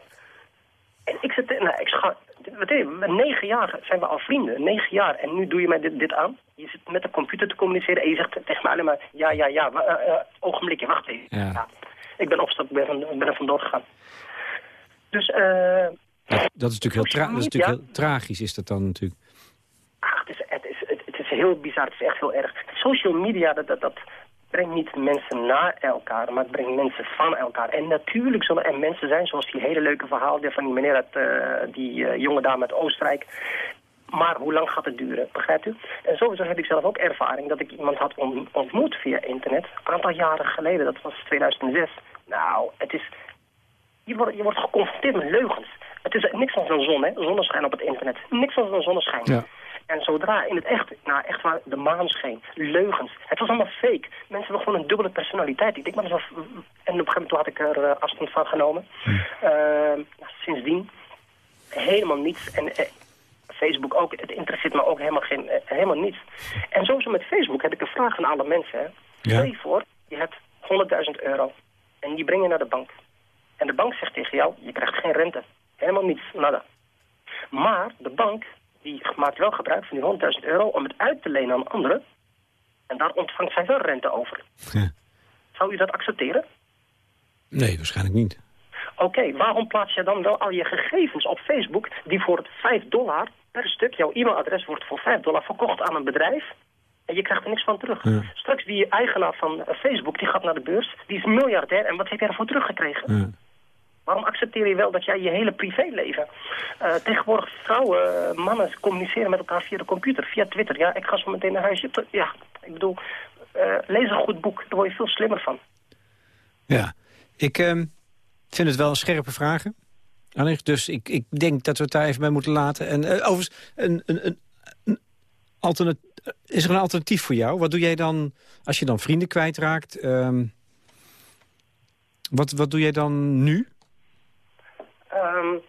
En ik zit... Nou, ik scha- wat met negen jaar zijn we al vrienden. Negen jaar. En nu doe je mij dit, dit aan. Je zit met de computer te communiceren. En je zegt tegen mij alleen maar... Ja, ja, ja. eh, eh, ogenblikje, wacht even. Ja. Ik ben opgestapt. Ik ben, ik ben er vandoor gegaan. Dus... eh Dat, is natuurlijk, heel, dat is natuurlijk heel tragisch, is dat dan natuurlijk. Ach, het is, het, is, het, is heel bizar, het is echt heel erg. Social media, dat, dat, brengt niet mensen naar elkaar, maar het brengt mensen van elkaar. En natuurlijk zullen er mensen zijn, zoals die hele leuke verhaal van die meneer uit, eh, die eh, jonge dame uit Oostenrijk. Maar hoe lang gaat het duren, begrijpt u? En sowieso heb ik zelf ook ervaring dat ik iemand had on- ontmoet via internet. Een aantal jaren geleden, dat was 2006. Nou, het is... Je wordt, je wordt geconfronteerd met leugens. Het is niks als een zon, hè? Zonneschijn op het internet. Niks als een zonneschijn. Ja. En zodra in het echt, nou echt waar, de maan scheen, leugens. Het was allemaal fake. Mensen hebben gewoon een dubbele personaliteit. Ik denk maar en op een gegeven moment had ik er eh, afstand van genomen. Eh, nou, sindsdien helemaal niets. En eh, Facebook ook, het interesseert me ook helemaal, geen, eh, helemaal niets. En sowieso met Facebook heb ik een vraag aan alle mensen. Hè. Stel je voor, je hebt 100.000 euro en die breng je naar de bank. En de bank zegt tegen jou, je krijgt geen rente. Helemaal niets, nada. Maar de bank die maakt wel gebruik van die 100.000 euro om het uit te lenen aan anderen. En daar ontvangt zij wel rente over. Ja. Zou u dat accepteren? Nee, waarschijnlijk niet. Oké, waarom plaats je dan wel al je gegevens op Facebook... die voor 5 dollar per stuk, jouw e-mailadres wordt voor 5 dollar verkocht aan een bedrijf... en je krijgt er niks van terug. Ja. Straks die eigenaar van eh, Facebook, die gaat naar de beurs... die is miljardair en wat heb je ervoor teruggekregen? Ja. Waarom accepteer je wel dat jij je hele privéleven... eh, tegenwoordig vrouwen, eh, mannen communiceren met elkaar via de computer, via Twitter. Ja, ik ga zo meteen naar huis. Ja, ik bedoel, eh, lees een goed boek, daar word je veel slimmer van. Ja, ik ehm, vind het wel scherpe vragen. Dus ik, ik denk dat we het daar even bij moeten laten. En overigens, een, een, een, is er een alternatief voor jou? Wat doe jij dan als je dan vrienden kwijtraakt? Ehm wat, wat doe jij dan nu? Um,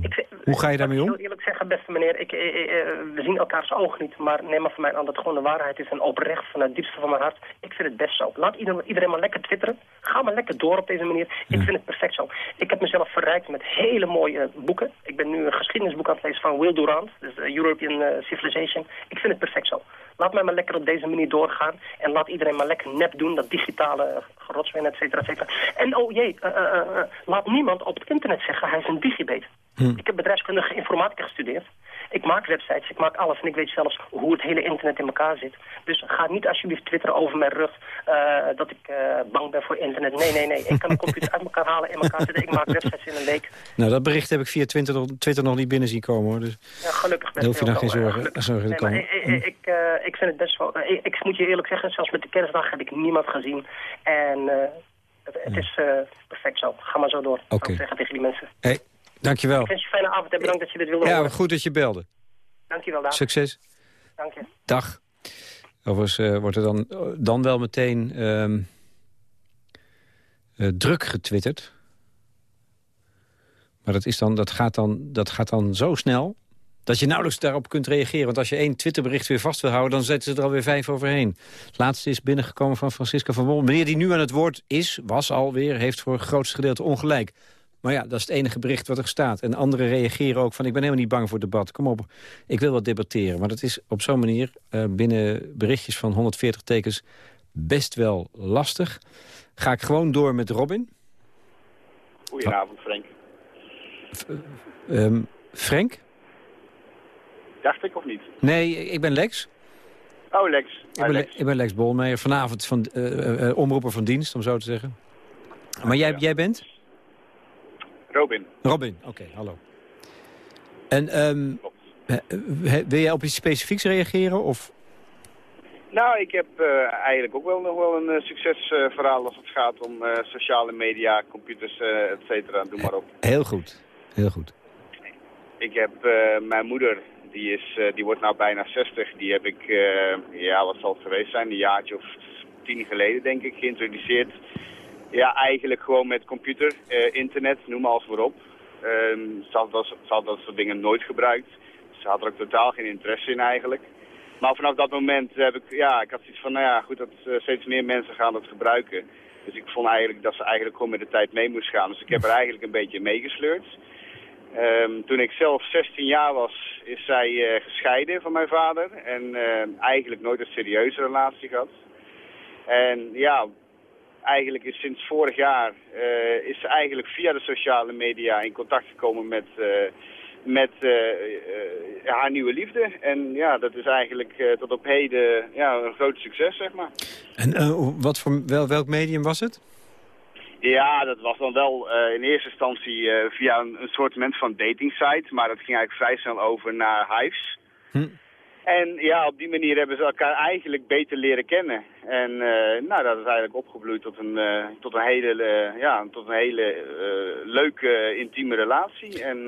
ik, Hoe ga je daarmee om? Ik wil eerlijk zeggen, beste meneer, ik, eh, eh, we zien elkaars ogen niet. Maar neem maar van mij aan dat het gewoon de waarheid is en oprecht van het diepste van mijn hart. Ik vind het best zo. Laat iedereen, iedereen maar lekker twitteren. Ga maar lekker door op deze manier. Ik vind het perfect zo. Ik heb mezelf verrijkt met hele mooie boeken. Ik ben nu een geschiedenisboek aan het lezen van Will Durant. Dus eh, European eh, Civilization. Ik vind het perfect zo. Laat mij maar lekker op deze manier doorgaan. En laat iedereen maar lekker nep doen. Dat digitale gerotswijn, et cetera, et cetera. En oh jee, eh, eh, eh, eh, laat niemand op het internet zeggen hij is een digibet. Ik heb bedrijfskundige informatica gestudeerd. Ik maak websites, ik maak alles en ik weet zelfs hoe het hele internet in elkaar zit. Dus ga niet alsjeblieft twitteren over mijn rug eh, dat ik eh, bang ben voor internet. Nee, nee, nee. Ik kan de computer uit elkaar halen, in elkaar zetten. Ik maak websites in een week. Nou, dat bericht heb ik via Twitter, nog- Twitter nog niet binnen zien komen. Hoor. Dus Ja, gelukkig best daar hoef je dan heel geen eh, zorgen, zorgen te Nee, maar komen. ik, ik, ik, ik vind het best wel... ik, ik moet je eerlijk zeggen, zelfs met de kerstdag heb ik niemand gezien. En het, het is eh, perfect zo. Ga maar zo door. Oké. ik zeggen tegen die mensen. Hey, dankjewel. Ik wens je een fijne avond en bedankt dat je dit wilde Ja, horen. goed dat je belde. Dankjewel, Daan. Succes. Dank je. Dag. Overigens eh, wordt er dan, dan wel meteen ehm, eh, druk getwitterd. Maar dat, is dan, dat, gaat dan, dat gaat dan zo snel dat je nauwelijks daarop kunt reageren. Want als je één Twitterbericht weer vast wil houden... dan zetten ze er alweer vijf overheen. Het laatste is binnengekomen van Francisca van Wol. Meneer die nu aan het woord is, was alweer... heeft voor het grootste gedeelte ongelijk. Maar ja, dat is het enige bericht wat er staat. En anderen reageren ook van, ik ben helemaal niet bang voor debat. Kom op, ik wil wat debatteren. Maar dat is op zo'n manier eh, binnen berichtjes van 140 tekens best wel lastig. Ga ik gewoon door met Robin. Goedenavond, Frank. Ehm, Frank? Dacht ik of niet? Nee, ik ben Lex. Oh, Lex. Ik ben, Lex. ik ben Lex Bolmeijer. Vanavond van, eh, eh, omroeper van dienst, om zo te zeggen. Maar jij, jij bent? Robin. Robin, oké, hallo. En eh, wil jij op iets specifieks reageren? Of? Nou, ik heb eh, eigenlijk ook wel nog wel een eh, succesverhaal als het gaat om eh, sociale media, computers, et cetera. Doe maar op. Heel goed, heel goed. Ik heb mijn moeder, die, is, die wordt nou bijna 60. Die heb ik, ja, wat zal het geweest zijn, een jaartje of tien geleden denk ik, geïntroduceerd. Ja, eigenlijk gewoon met computer, eh, internet, noem maar als voorop. Ehm ze, had dat, ze dat soort dingen nooit gebruikt. ze had er ook totaal geen interesse in eigenlijk. Maar vanaf dat moment heb ik, ja, ik had zoiets van, nou ja, goed, dat eh, steeds meer mensen gaan dat gebruiken. Dus ik vond eigenlijk dat ze eigenlijk gewoon met de tijd mee moest gaan. Dus ik heb er eigenlijk een beetje meegesleurd. Ehm, toen ik zelf 16 jaar was, is zij eh, gescheiden van mijn vader. En eigenlijk nooit een serieuze relatie gehad. En ja, eigenlijk is sinds vorig jaar eh, is ze eigenlijk via de sociale media in contact gekomen met, eh, met eh, haar nieuwe liefde. En ja, dat is eigenlijk tot op heden ja, een groot succes, zeg maar. En wat voor, wel, welk medium was het? Ja, dat was dan wel in eerste instantie via een, een soort van datingsite. Maar dat ging eigenlijk vrij snel over naar Hives. Hm. En ja, op die manier hebben ze elkaar eigenlijk beter leren kennen. En eh, nou, dat is eigenlijk opgebloeid tot een, eh, tot een hele, eh, ja, tot een hele leuke, intieme relatie. En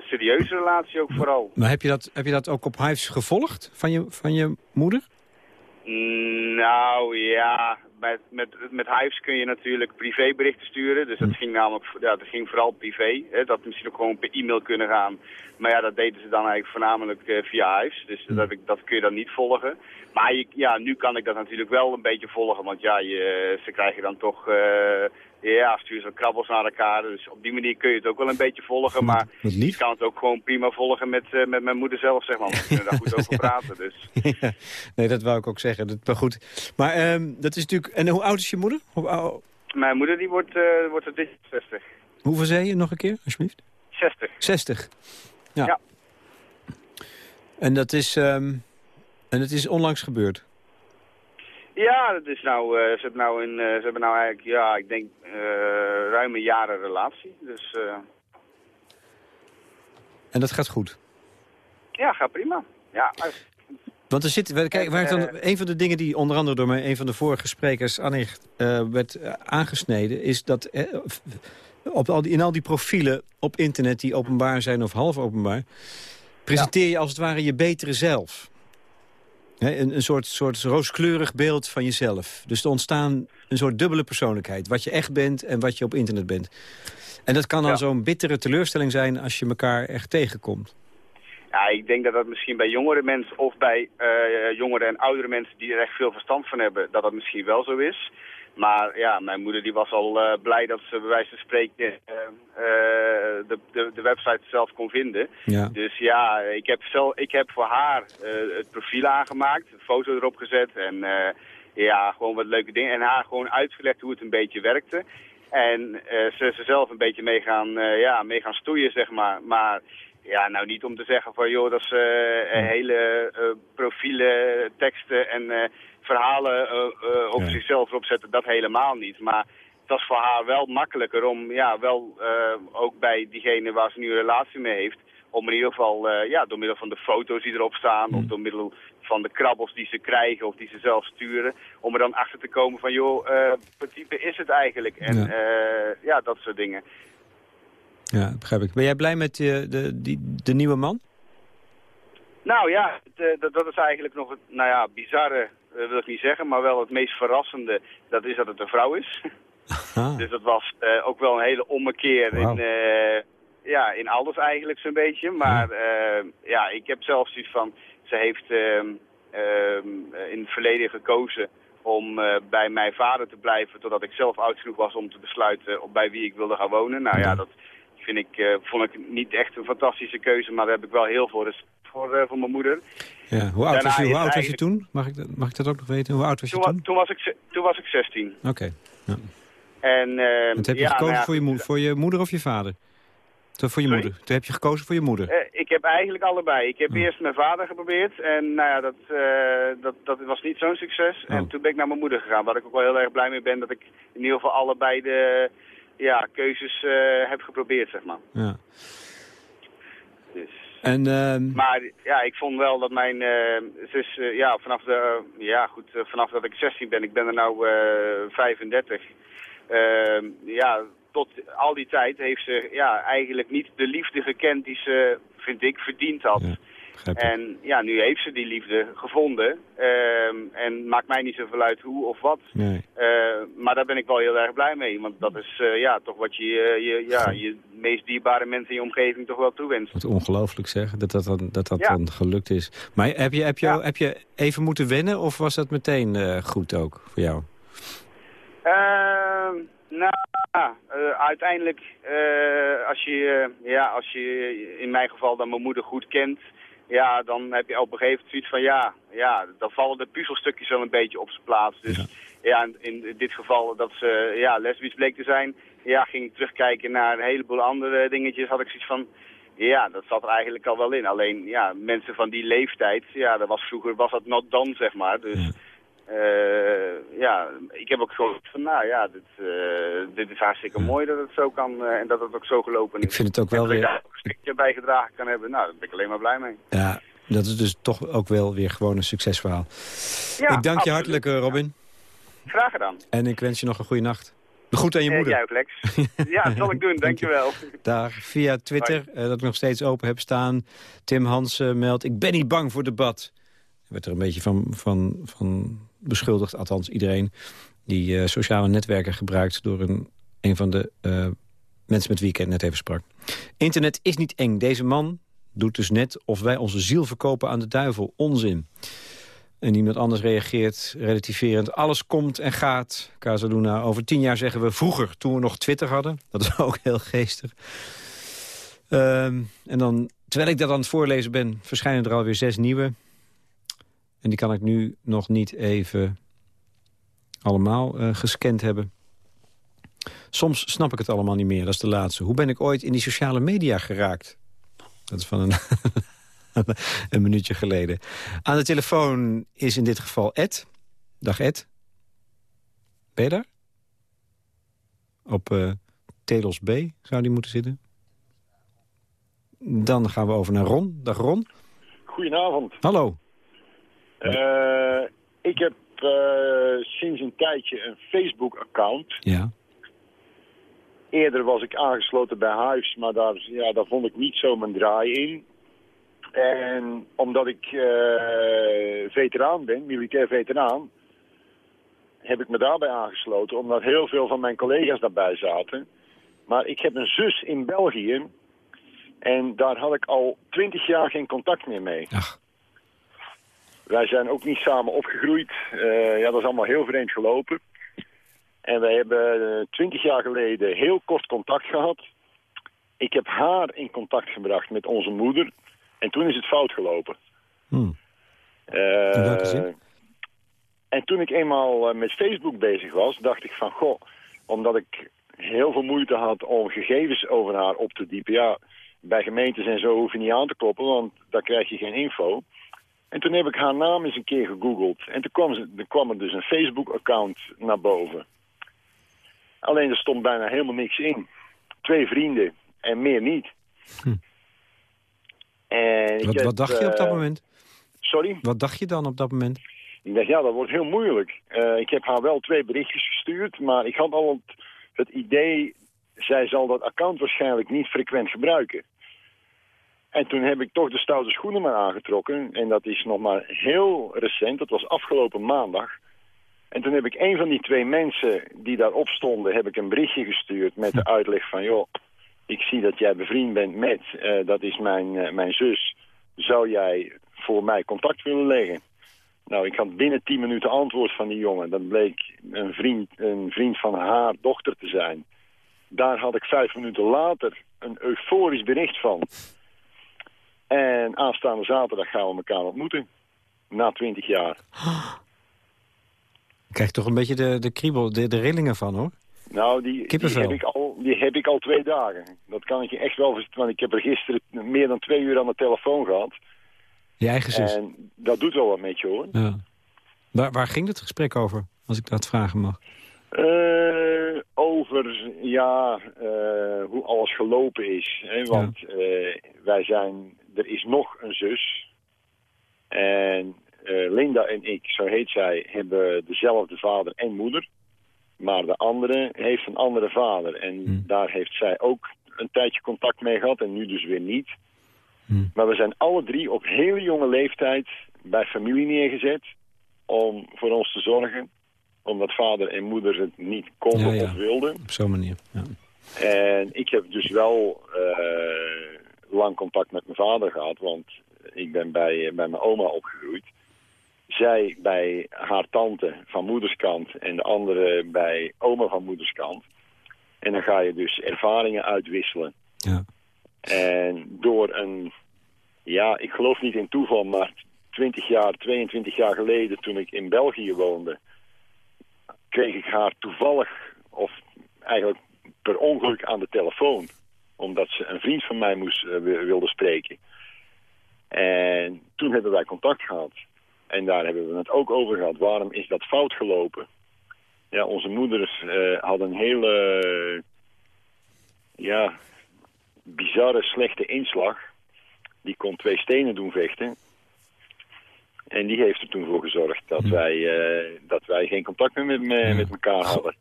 serieuze relatie ook vooral. Maar heb je dat, heb je dat ook op Hives gevolgd van je, van je moeder? Nou ja, met, met, met Hives kun je natuurlijk privéberichten sturen. Dus dat ging namelijk ja, dat ging vooral privé. Hè. Dat misschien ook gewoon per e-mail kunnen gaan. Maar ja, dat deden ze dan eigenlijk voornamelijk eh, via Hives. Dus dat, heb ik, dat kun je dan niet volgen. Maar je, ja, nu kan ik dat natuurlijk wel een beetje volgen. Want ja, je, ze krijgen dan toch... eh, ja, sturen ze krabbels naar elkaar. Dus op die manier kun je het ook wel een beetje volgen. Maar <laughs> lief. kan het ook gewoon prima volgen met, eh, met mijn moeder zelf, zeg maar. We kunnen daar goed over <laughs> praten. Dus. Ja, nee, dat wou ik ook zeggen. Dat, maar goed. Maar ehm, dat is natuurlijk... En hoe oud is je moeder? Hoe, Mijn moeder die wordt, eh wordt er dit jaar 60. hoeveel zei je nog een keer, alsjeblieft? 60. 60. Ja. Ja. En dat is... ehm, en het is onlangs gebeurd. Ja, dat is nou, eh, ze, hebben nou in, eh, ze hebben nou eigenlijk, ja, ik denk eh ruim een jaren relatie. Dus En dat gaat goed. ja, gaat prima. Ja, Want er zit, kijk, waar dan, een van de dingen die onder andere door mij, een van de vorige sprekers, Annig, eh, werd aangesneden, is dat op al die, in al die profielen op internet die openbaar zijn of half openbaar, presenteer je als het ware je betere zelf. Een, een soort, soort rooskleurig beeld van jezelf. Dus er ontstaan een soort dubbele persoonlijkheid. Wat je echt bent en wat je op internet bent. En dat kan dan Ja. zo'n bittere teleurstelling zijn als je elkaar echt tegenkomt. ja, ik denk dat dat misschien bij jongere mensen of bij eh, jongere en oudere mensen die er echt veel verstand van hebben, dat dat misschien wel zo is. Maar ja, mijn moeder die was al eh, blij dat ze bij wijze van spreken eh, eh, de, de, de website zelf kon vinden. Ja. Dus ja, ik heb, zelf, ik heb voor haar het profiel aangemaakt, een foto erop gezet en ja, gewoon wat leuke dingen. En haar gewoon uitgelegd hoe het een beetje werkte. En ze ze zelf een beetje mee gaan, ja, mee gaan stoeien, zeg maar. Maar ja, nou niet om te zeggen van joh, dat ze hele eh, profielen, teksten en verhalen eh, eh, over Ja. zichzelf erop zetten, dat helemaal niet. Maar het was voor haar wel makkelijker om, ja, wel eh, ook bij diegene waar ze nu een relatie mee heeft, om in ieder geval, ja, door middel van de foto's die erop staan, of door middel van de krabbels die ze krijgen of die ze zelf sturen, om er dan achter te komen van, joh, eh wat type is het eigenlijk? En Ja. ja, ja dat soort dingen. Ja, begrijp ik. Ben jij blij met de, die, de nieuwe man? Nou ja, dat is eigenlijk nog het, nou ja, bizarre, eh, wil ik niet zeggen, maar wel het meest verrassende, dat is dat het een vrouw is. Ah, <laughs> Dus dat was eh, ook wel een hele ommekeer in, eh, ja, in alles eigenlijk zo'n beetje. Maar ja, ik heb zelf zoiets van, ze heeft ehm, ehm, in het verleden gekozen om bij mijn vader te blijven totdat ik zelf oud genoeg was om te besluiten op bij wie ik wilde gaan wonen. Nou ja, dat vind ik, eh, vond ik niet echt een fantastische keuze, maar daar heb ik wel heel veel respect voor, eh, voor mijn moeder. ja. Hoe oud, was je, hoe oud was je toen? Mag ik, dat, mag ik dat ook nog weten? Hoe oud was je Toen, toen? toen, was ik, toen was ik 16. Oké. Ja. En, Want heb je ja, gekozen nou ja, voor, je moeder, voor je moeder of je vader? Toen, voor je Sorry? moeder. Toen heb je gekozen voor je moeder. Eh, ik heb eigenlijk allebei. Ik heb Oh. eerst mijn vader geprobeerd en nou ja, dat, eh, dat, dat was niet zo'n succes. En Oh. toen ben ik naar mijn moeder gegaan, waar ik ook wel heel erg blij mee ben dat ik in ieder geval allebei de ja, keuzes heb geprobeerd, zeg maar. Ja. Dus. En, ehm, Maar ja, ik vond wel dat mijn eh, zus, eh, ja, vanaf, de, ja, goed, eh, vanaf dat ik 16 ben, ik ben er nou eh 35. Ehm, ja, tot al die tijd heeft ze ja, eigenlijk niet de liefde gekend die ze, vind ik, verdiend had. Ja. En ja, nu heeft ze die liefde gevonden. Ehm, en maakt mij niet zoveel uit hoe of wat. Nee. Eh, maar daar ben ik wel heel erg blij mee. Want dat is eh, ja, toch wat je, eh, je, ja, je meest dierbare mensen in je omgeving toch wel toewenst. Wat ongelooflijk zeg, dat dat, dan, dat, dat Ja. dan gelukt is. Maar heb je, heb, je, heb je even moeten wennen of was dat meteen goed ook voor jou? Ehm, nou, ja, uiteindelijk, als, je, ja, als je in mijn geval dan mijn moeder goed kent... Ja, dan heb je op een gegeven moment zoiets van ja, ja, dan vallen de puzzelstukjes wel een beetje op zijn plaats. Dus ja, in, in dit geval dat ze ja, lesbisch bleek te zijn, ja, ging terugkijken naar een heleboel andere dingetjes. Had ik zoiets van, ja, dat zat er eigenlijk al wel in. Alleen, ja, mensen van die leeftijd, ja, dat was vroeger was dat not done, zeg maar. Dus eh, ja, ik heb ook gewoon van, nou ja, dit, eh, dit is hartstikke mooi dat het zo kan eh, en dat het ook zo gelopen is. Ik vind het ook wel en dat ik weer- daar een stukje bij gedragen kan hebben, nou, daar ben ik alleen maar blij mee. Ja, dat is dus toch ook wel weer gewoon een succesverhaal. Ja, ik dank je hartelijk, Robin. Graag gedaan. En ik wens je nog een goede nacht. De groet aan je moeder. jij ook, Lex. <laughs> ja, dat zal ik doen, dankjewel. Daar via Twitter, dat ik nog steeds open heb staan. Tim Hansen meldt, ik ben niet bang voor debat. Er werd er een beetje van, van, van beschuldigd, althans iedereen... die eh, sociale netwerken gebruikt door een, een van de eh, mensen met wie ik net even sprak. Internet is niet eng. Deze man doet dus net of wij onze ziel verkopen aan de duivel. Onzin. En iemand anders reageert relativerend. Alles komt en gaat, Casaluna. Over tien jaar zeggen we vroeger, toen we nog Twitter hadden. Dat is <laughs> ook heel geestig. Ehm, en dan, terwijl ik dat aan het voorlezen ben... verschijnen er alweer zes nieuwe. En die kan ik nu nog niet even allemaal eh, gescand hebben. Soms snap ik het allemaal niet meer, dat is de laatste. Hoe ben ik ooit in die sociale media geraakt? Dat is van een, <laughs> een minuutje geleden. Aan de telefoon is in dit geval Ed. Dag Ed. Ben je daar? Op eh Telos B zou die moeten zitten. Dan gaan we over naar Ron. Dag Ron. Goedenavond. Hallo. Eh, ik heb eh, sinds een tijdje een Facebook-account. Ja. Eerder was ik aangesloten bij Huis, maar daar, ja, daar vond ik niet zo mijn draai in. En omdat ik eh, veteraan ben, militair veteraan, heb ik me daarbij aangesloten, omdat heel veel van mijn collega's daarbij zaten. Maar ik heb een zus in België en daar had ik al twintig jaar geen contact meer mee. Wij zijn ook niet samen opgegroeid. Eh, ja, dat is allemaal heel vreemd gelopen. En wij hebben twintig jaar geleden heel kort contact gehad. Ik heb haar in contact gebracht met onze moeder. En toen is het fout gelopen. Hmm. Eh? En toen ik eenmaal eh, met Facebook bezig was, dacht ik van... Goh, omdat ik heel veel moeite had om gegevens over haar op te diepen. Ja, bij gemeentes en zo hoef je niet aan te kloppen, want daar krijg je geen info. En toen heb ik haar naam eens een keer gegoogeld. En toen kwam, ze, er kwam er dus een Facebook-account naar boven. Alleen er stond bijna helemaal niks in. Twee vrienden en meer niet. En ik Wat, heb, wat dacht je op dat eh, moment? Sorry? Wat dacht je dan op dat moment? Ik dacht, ja, dat wordt heel moeilijk. Eh, ik heb haar wel twee berichtjes gestuurd, maar ik had al het, het idee... zij zal dat account waarschijnlijk niet frequent gebruiken. En toen heb ik toch de stoute schoenen maar aangetrokken. En dat is nog maar heel recent, dat was afgelopen maandag. En toen heb ik een van die twee mensen die daarop stonden... heb ik een berichtje gestuurd met de uitleg van... joh, ik zie dat jij bevriend bent met, eh, dat is mijn, eh, mijn zus. Zou jij voor mij contact willen leggen? Nou, ik had binnen tien minuten antwoord van die jongen. Dat bleek een vriend, een vriend van haar dochter te zijn. Daar had ik vijf minuten later een euforisch bericht van. En aanstaande zaterdag gaan we elkaar ontmoeten. Na twintig jaar. Ik <gasps> krijg toch een beetje de, de kriebel, de, de rillingen van, hoor. Nou, die, heb ik al, die heb ik al twee dagen. Dat kan ik je echt wel vertellen. Want ik heb er gisteren meer dan twee uur aan de telefoon gehad. Je eigen zus. En dat doet wel wat met je, hoor. Ja. Waar, waar ging het gesprek over, als ik dat vragen mag? Eh, over ja, eh, hoe alles gelopen is. Hè? Want eh, wij zijn, er is nog een zus. En eh, Linda en ik, zo heet zij, hebben dezelfde vader en moeder. Maar de andere heeft een andere vader. En daar heeft zij ook een tijdje contact mee gehad en nu dus weer niet. Maar we zijn alle drie op hele jonge leeftijd bij familie neergezet om voor ons te zorgen. Omdat vader en moeder het niet konden Ja, ja. of wilden. Op zo'n manier. Ja. En ik heb dus wel eh, lang contact met mijn vader gehad, want ik ben bij, bij mijn oma opgegroeid. Zij bij haar tante van moederskant en de andere bij oma van moederskant. En dan ga je dus ervaringen uitwisselen. Ja. En door een, ja, ik geloof niet in toeval, maar 20 jaar, 22 jaar geleden toen ik in België woonde, kreeg ik haar toevallig, of eigenlijk per ongeluk aan de telefoon. Omdat ze een vriend van mij moest, eh, wi- wilde spreken. En toen hebben wij contact gehad. En daar hebben we het ook over gehad. Waarom is dat fout gelopen? Ja, onze moeders eh, hadden een hele ja, bizarre, slechte inslag. Die kon twee stenen doen vechten. En die heeft er toen voor gezorgd dat, wij, eh, dat wij geen contact meer met, me- met elkaar hadden.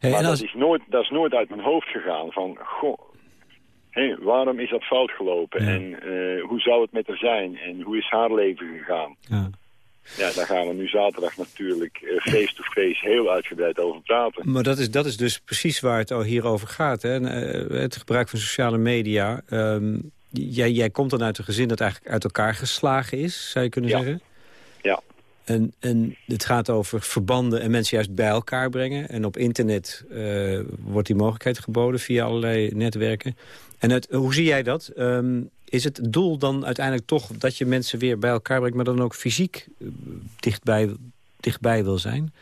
Hey, maar en dat, als- is nooit, dat is nooit uit mijn hoofd gegaan. Van, goh, hé, waarom is dat fout gelopen? Ja. En eh, hoe zou het met haar zijn? En hoe is haar leven gegaan? Ja. Ja, daar gaan we nu zaterdag natuurlijk eh, face-to-face heel uitgebreid over praten. Maar dat is, dat is dus precies waar het al hier over gaat. Hè? Eh, Het gebruik van sociale media. Ehm, jij, jij komt dan uit een gezin dat eigenlijk uit elkaar geslagen is, zou je kunnen Ja. zeggen. Ja. En, en het gaat over verbanden en mensen juist bij elkaar brengen. En op internet wordt die mogelijkheid geboden via allerlei netwerken. En het, hoe zie jij dat? Ehm, is het doel dan uiteindelijk toch dat je mensen weer bij elkaar brengt... maar dan ook fysiek eh, dichtbij, dichtbij wil zijn?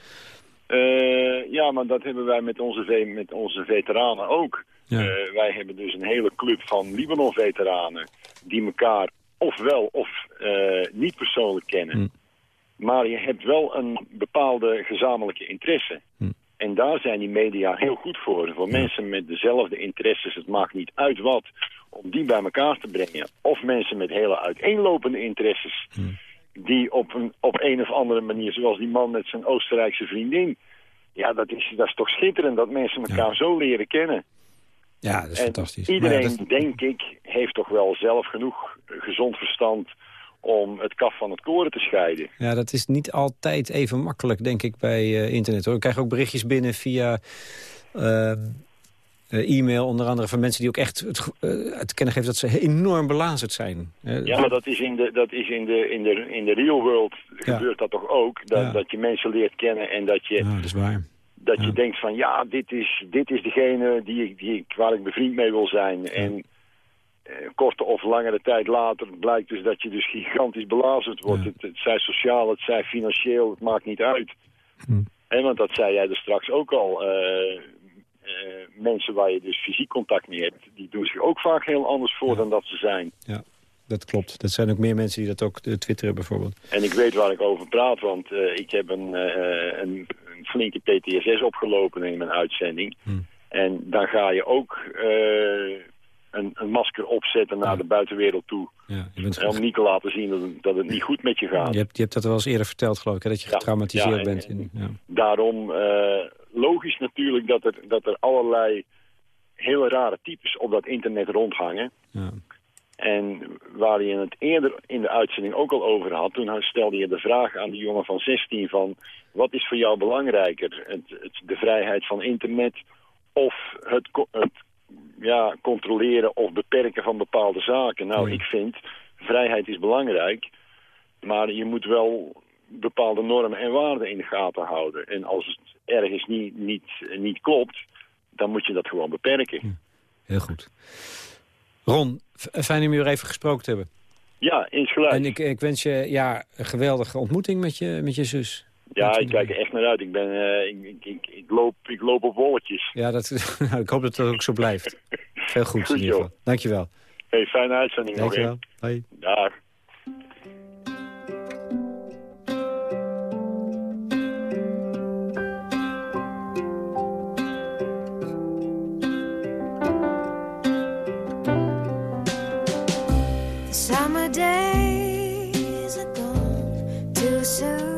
Eh, ja, maar dat hebben wij met onze, met onze veteranen ook. Ja. Eh, wij hebben dus een hele club van Libanon-veteranen... die elkaar ofwel of niet persoonlijk kennen. Hm. Maar je hebt wel een bepaalde gezamenlijke interesse. Hm. En daar zijn die media heel goed voor. Voor mensen met dezelfde interesses, het maakt niet uit wat... om die bij elkaar te brengen. Of mensen met hele uiteenlopende interesses... Die op een, op een of andere manier, zoals die man met zijn Oostenrijkse vriendin... Ja, dat is, dat is toch schitterend dat mensen elkaar zo leren kennen. Ja, dat is En fantastisch. Iedereen, dat- denk ik, heeft toch wel zelf genoeg gezond verstand om het kaf van het koren te scheiden. Ja, dat is niet altijd even makkelijk, denk ik, bij eh, internet. Hoor. Ik krijg ook berichtjes binnen via eh, eh, e-mail, onder andere van mensen die ook echt het, eh, het kennen geven dat ze enorm belazerd zijn. Ja, maar dat is in de, dat is in de, in de, in de real world gebeurt dat toch ook. Dat, Ja. dat je mensen leert kennen en dat je, dat is waar. dat je denkt van ja, dit is, dit is degene die ik, die ik, waar ik bevriend mee wil zijn. En korte of langere tijd later blijkt dus dat je dus gigantisch belazerd wordt. Het, het zij sociaal, het zij financieel, het maakt niet uit. Hm. Hè, want dat zei jij er straks ook al. eh, eh, mensen waar je dus fysiek contact mee hebt, die doen zich ook vaak heel anders voor dan dat ze zijn. Ja, dat klopt. Dat zijn ook meer mensen die dat ook eh, twitteren bijvoorbeeld. En ik weet waar ik over praat, want eh, ik heb een, eh, een, een flinke PTSS opgelopen in mijn uitzending. Hm. En dan ga je ook eh, een, een masker opzetten naar de buitenwereld toe. Ja, je, bent, Om niet te laten zien dat het, dat het niet goed met je gaat. je, hebt, je hebt dat wel eens eerder verteld, geloof ik, hè, dat je getraumatiseerd en- bent. In, ja. Daarom eh, logisch natuurlijk dat er, dat er allerlei hele rare types op dat internet rondhangen. Ja. En waar je het eerder in de uitzending ook al over had... toen stelde je de vraag aan die jongen van 16 van... wat is voor jou belangrijker? Het, het, de vrijheid van internet of het, het ja, controleren of beperken van bepaalde zaken? Nou, Ja. ik vind vrijheid is belangrijk... maar je moet wel bepaalde normen en waarden in de gaten houden. En als het ergens niet, niet, niet klopt, dan moet je dat gewoon beperken. Heel goed. Ron, fijn om je weer even gesproken te hebben. Ja, insgelijks. En ik, ik wens je ja, een geweldige ontmoeting met je, met je zus. Ja, ik kijk er echt naar uit. Ik, ben, eh, ik, ik, ik, ik loop, ik loop op wolletjes. Ja, dat, <laughs> nou, ik hoop dat het ook zo blijft. Veel Goed, in ieder geval. Dankjewel. Hey, fijne uitzending nog. Dankjewel. Hoi. Dag. The summer days are gone too soon.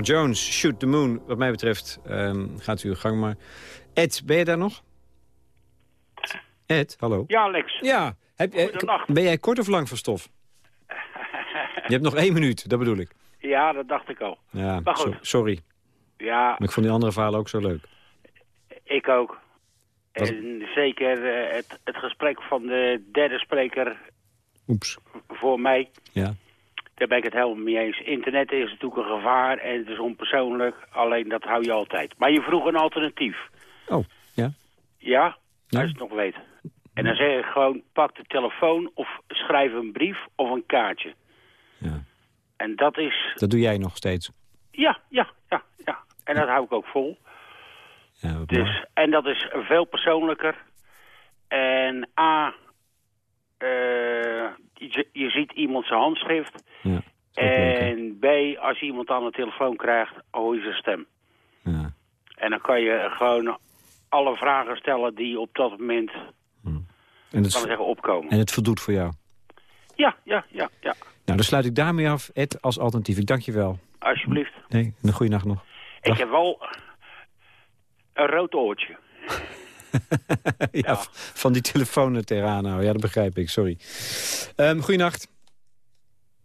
Jones, Shoot the Moon. Wat mij betreft ehm, gaat u uw gang maar. Ed, ben je daar nog? Ed, hallo. Ja, Alex. Ja. Heb, ben jij kort of lang van stof? <laughs> Je hebt nog één minuut, dat bedoel ik. Ja, dat dacht ik al. Ja, Maar goed. so- sorry. Ja, Maar ik vond die andere verhalen ook zo leuk. ik ook. En zeker eh, het, het gesprek van de derde spreker Oeps. voor mij. Ja. Daar ben ik het helemaal mee eens. Internet is natuurlijk een gevaar en het is onpersoonlijk. Alleen dat hou je altijd. Maar je vroeg een alternatief. Oh, ja. Ja? Ja. Als je het nog weet. En dan zeg je gewoon, pak de telefoon of schrijf een brief of een kaartje. Ja. En dat is... Dat doe jij nog steeds. Ja, ja, ja, ja. En dat hou ik ook vol. Ja, mooi. Dus, en dat is veel persoonlijker. En A, eh, je, je ziet iemand zijn handschrift. Ja? En B, als je iemand aan de telefoon krijgt, hoor je zijn stem. Ja. En dan kan je gewoon alle vragen stellen die op dat moment, En, kan ik het, zeggen, opkomen. en het voldoet voor jou. Ja, ja, ja, ja. Nou, dan sluit ik daarmee af. Ed, als alternatief. Ik dank je wel. Alsjeblieft. Nee, een goede nacht nog. Ik heb wel een rood oortje. <laughs> ja, van die telefoon ter aanhouden. Ja, dat begrijp ik, sorry. Um, goeienacht.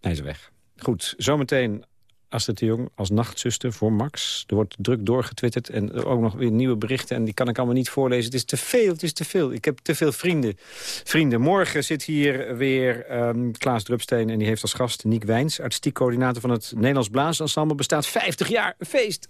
Hij is weg. Goed, zometeen Astrid de Jong als nachtzuster voor Max. Er wordt druk doorgetwitterd en ook nog weer nieuwe berichten... en die kan ik allemaal niet voorlezen. Het is te veel, het is te veel. Ik heb te veel vrienden. vrienden. Morgen zit hier weer ehm, Klaas Drupsteen en die heeft als gast Niek Wijns... artistiek coördinator van het Nederlands Blaasensemble. Bestaat 50 jaar, een feest.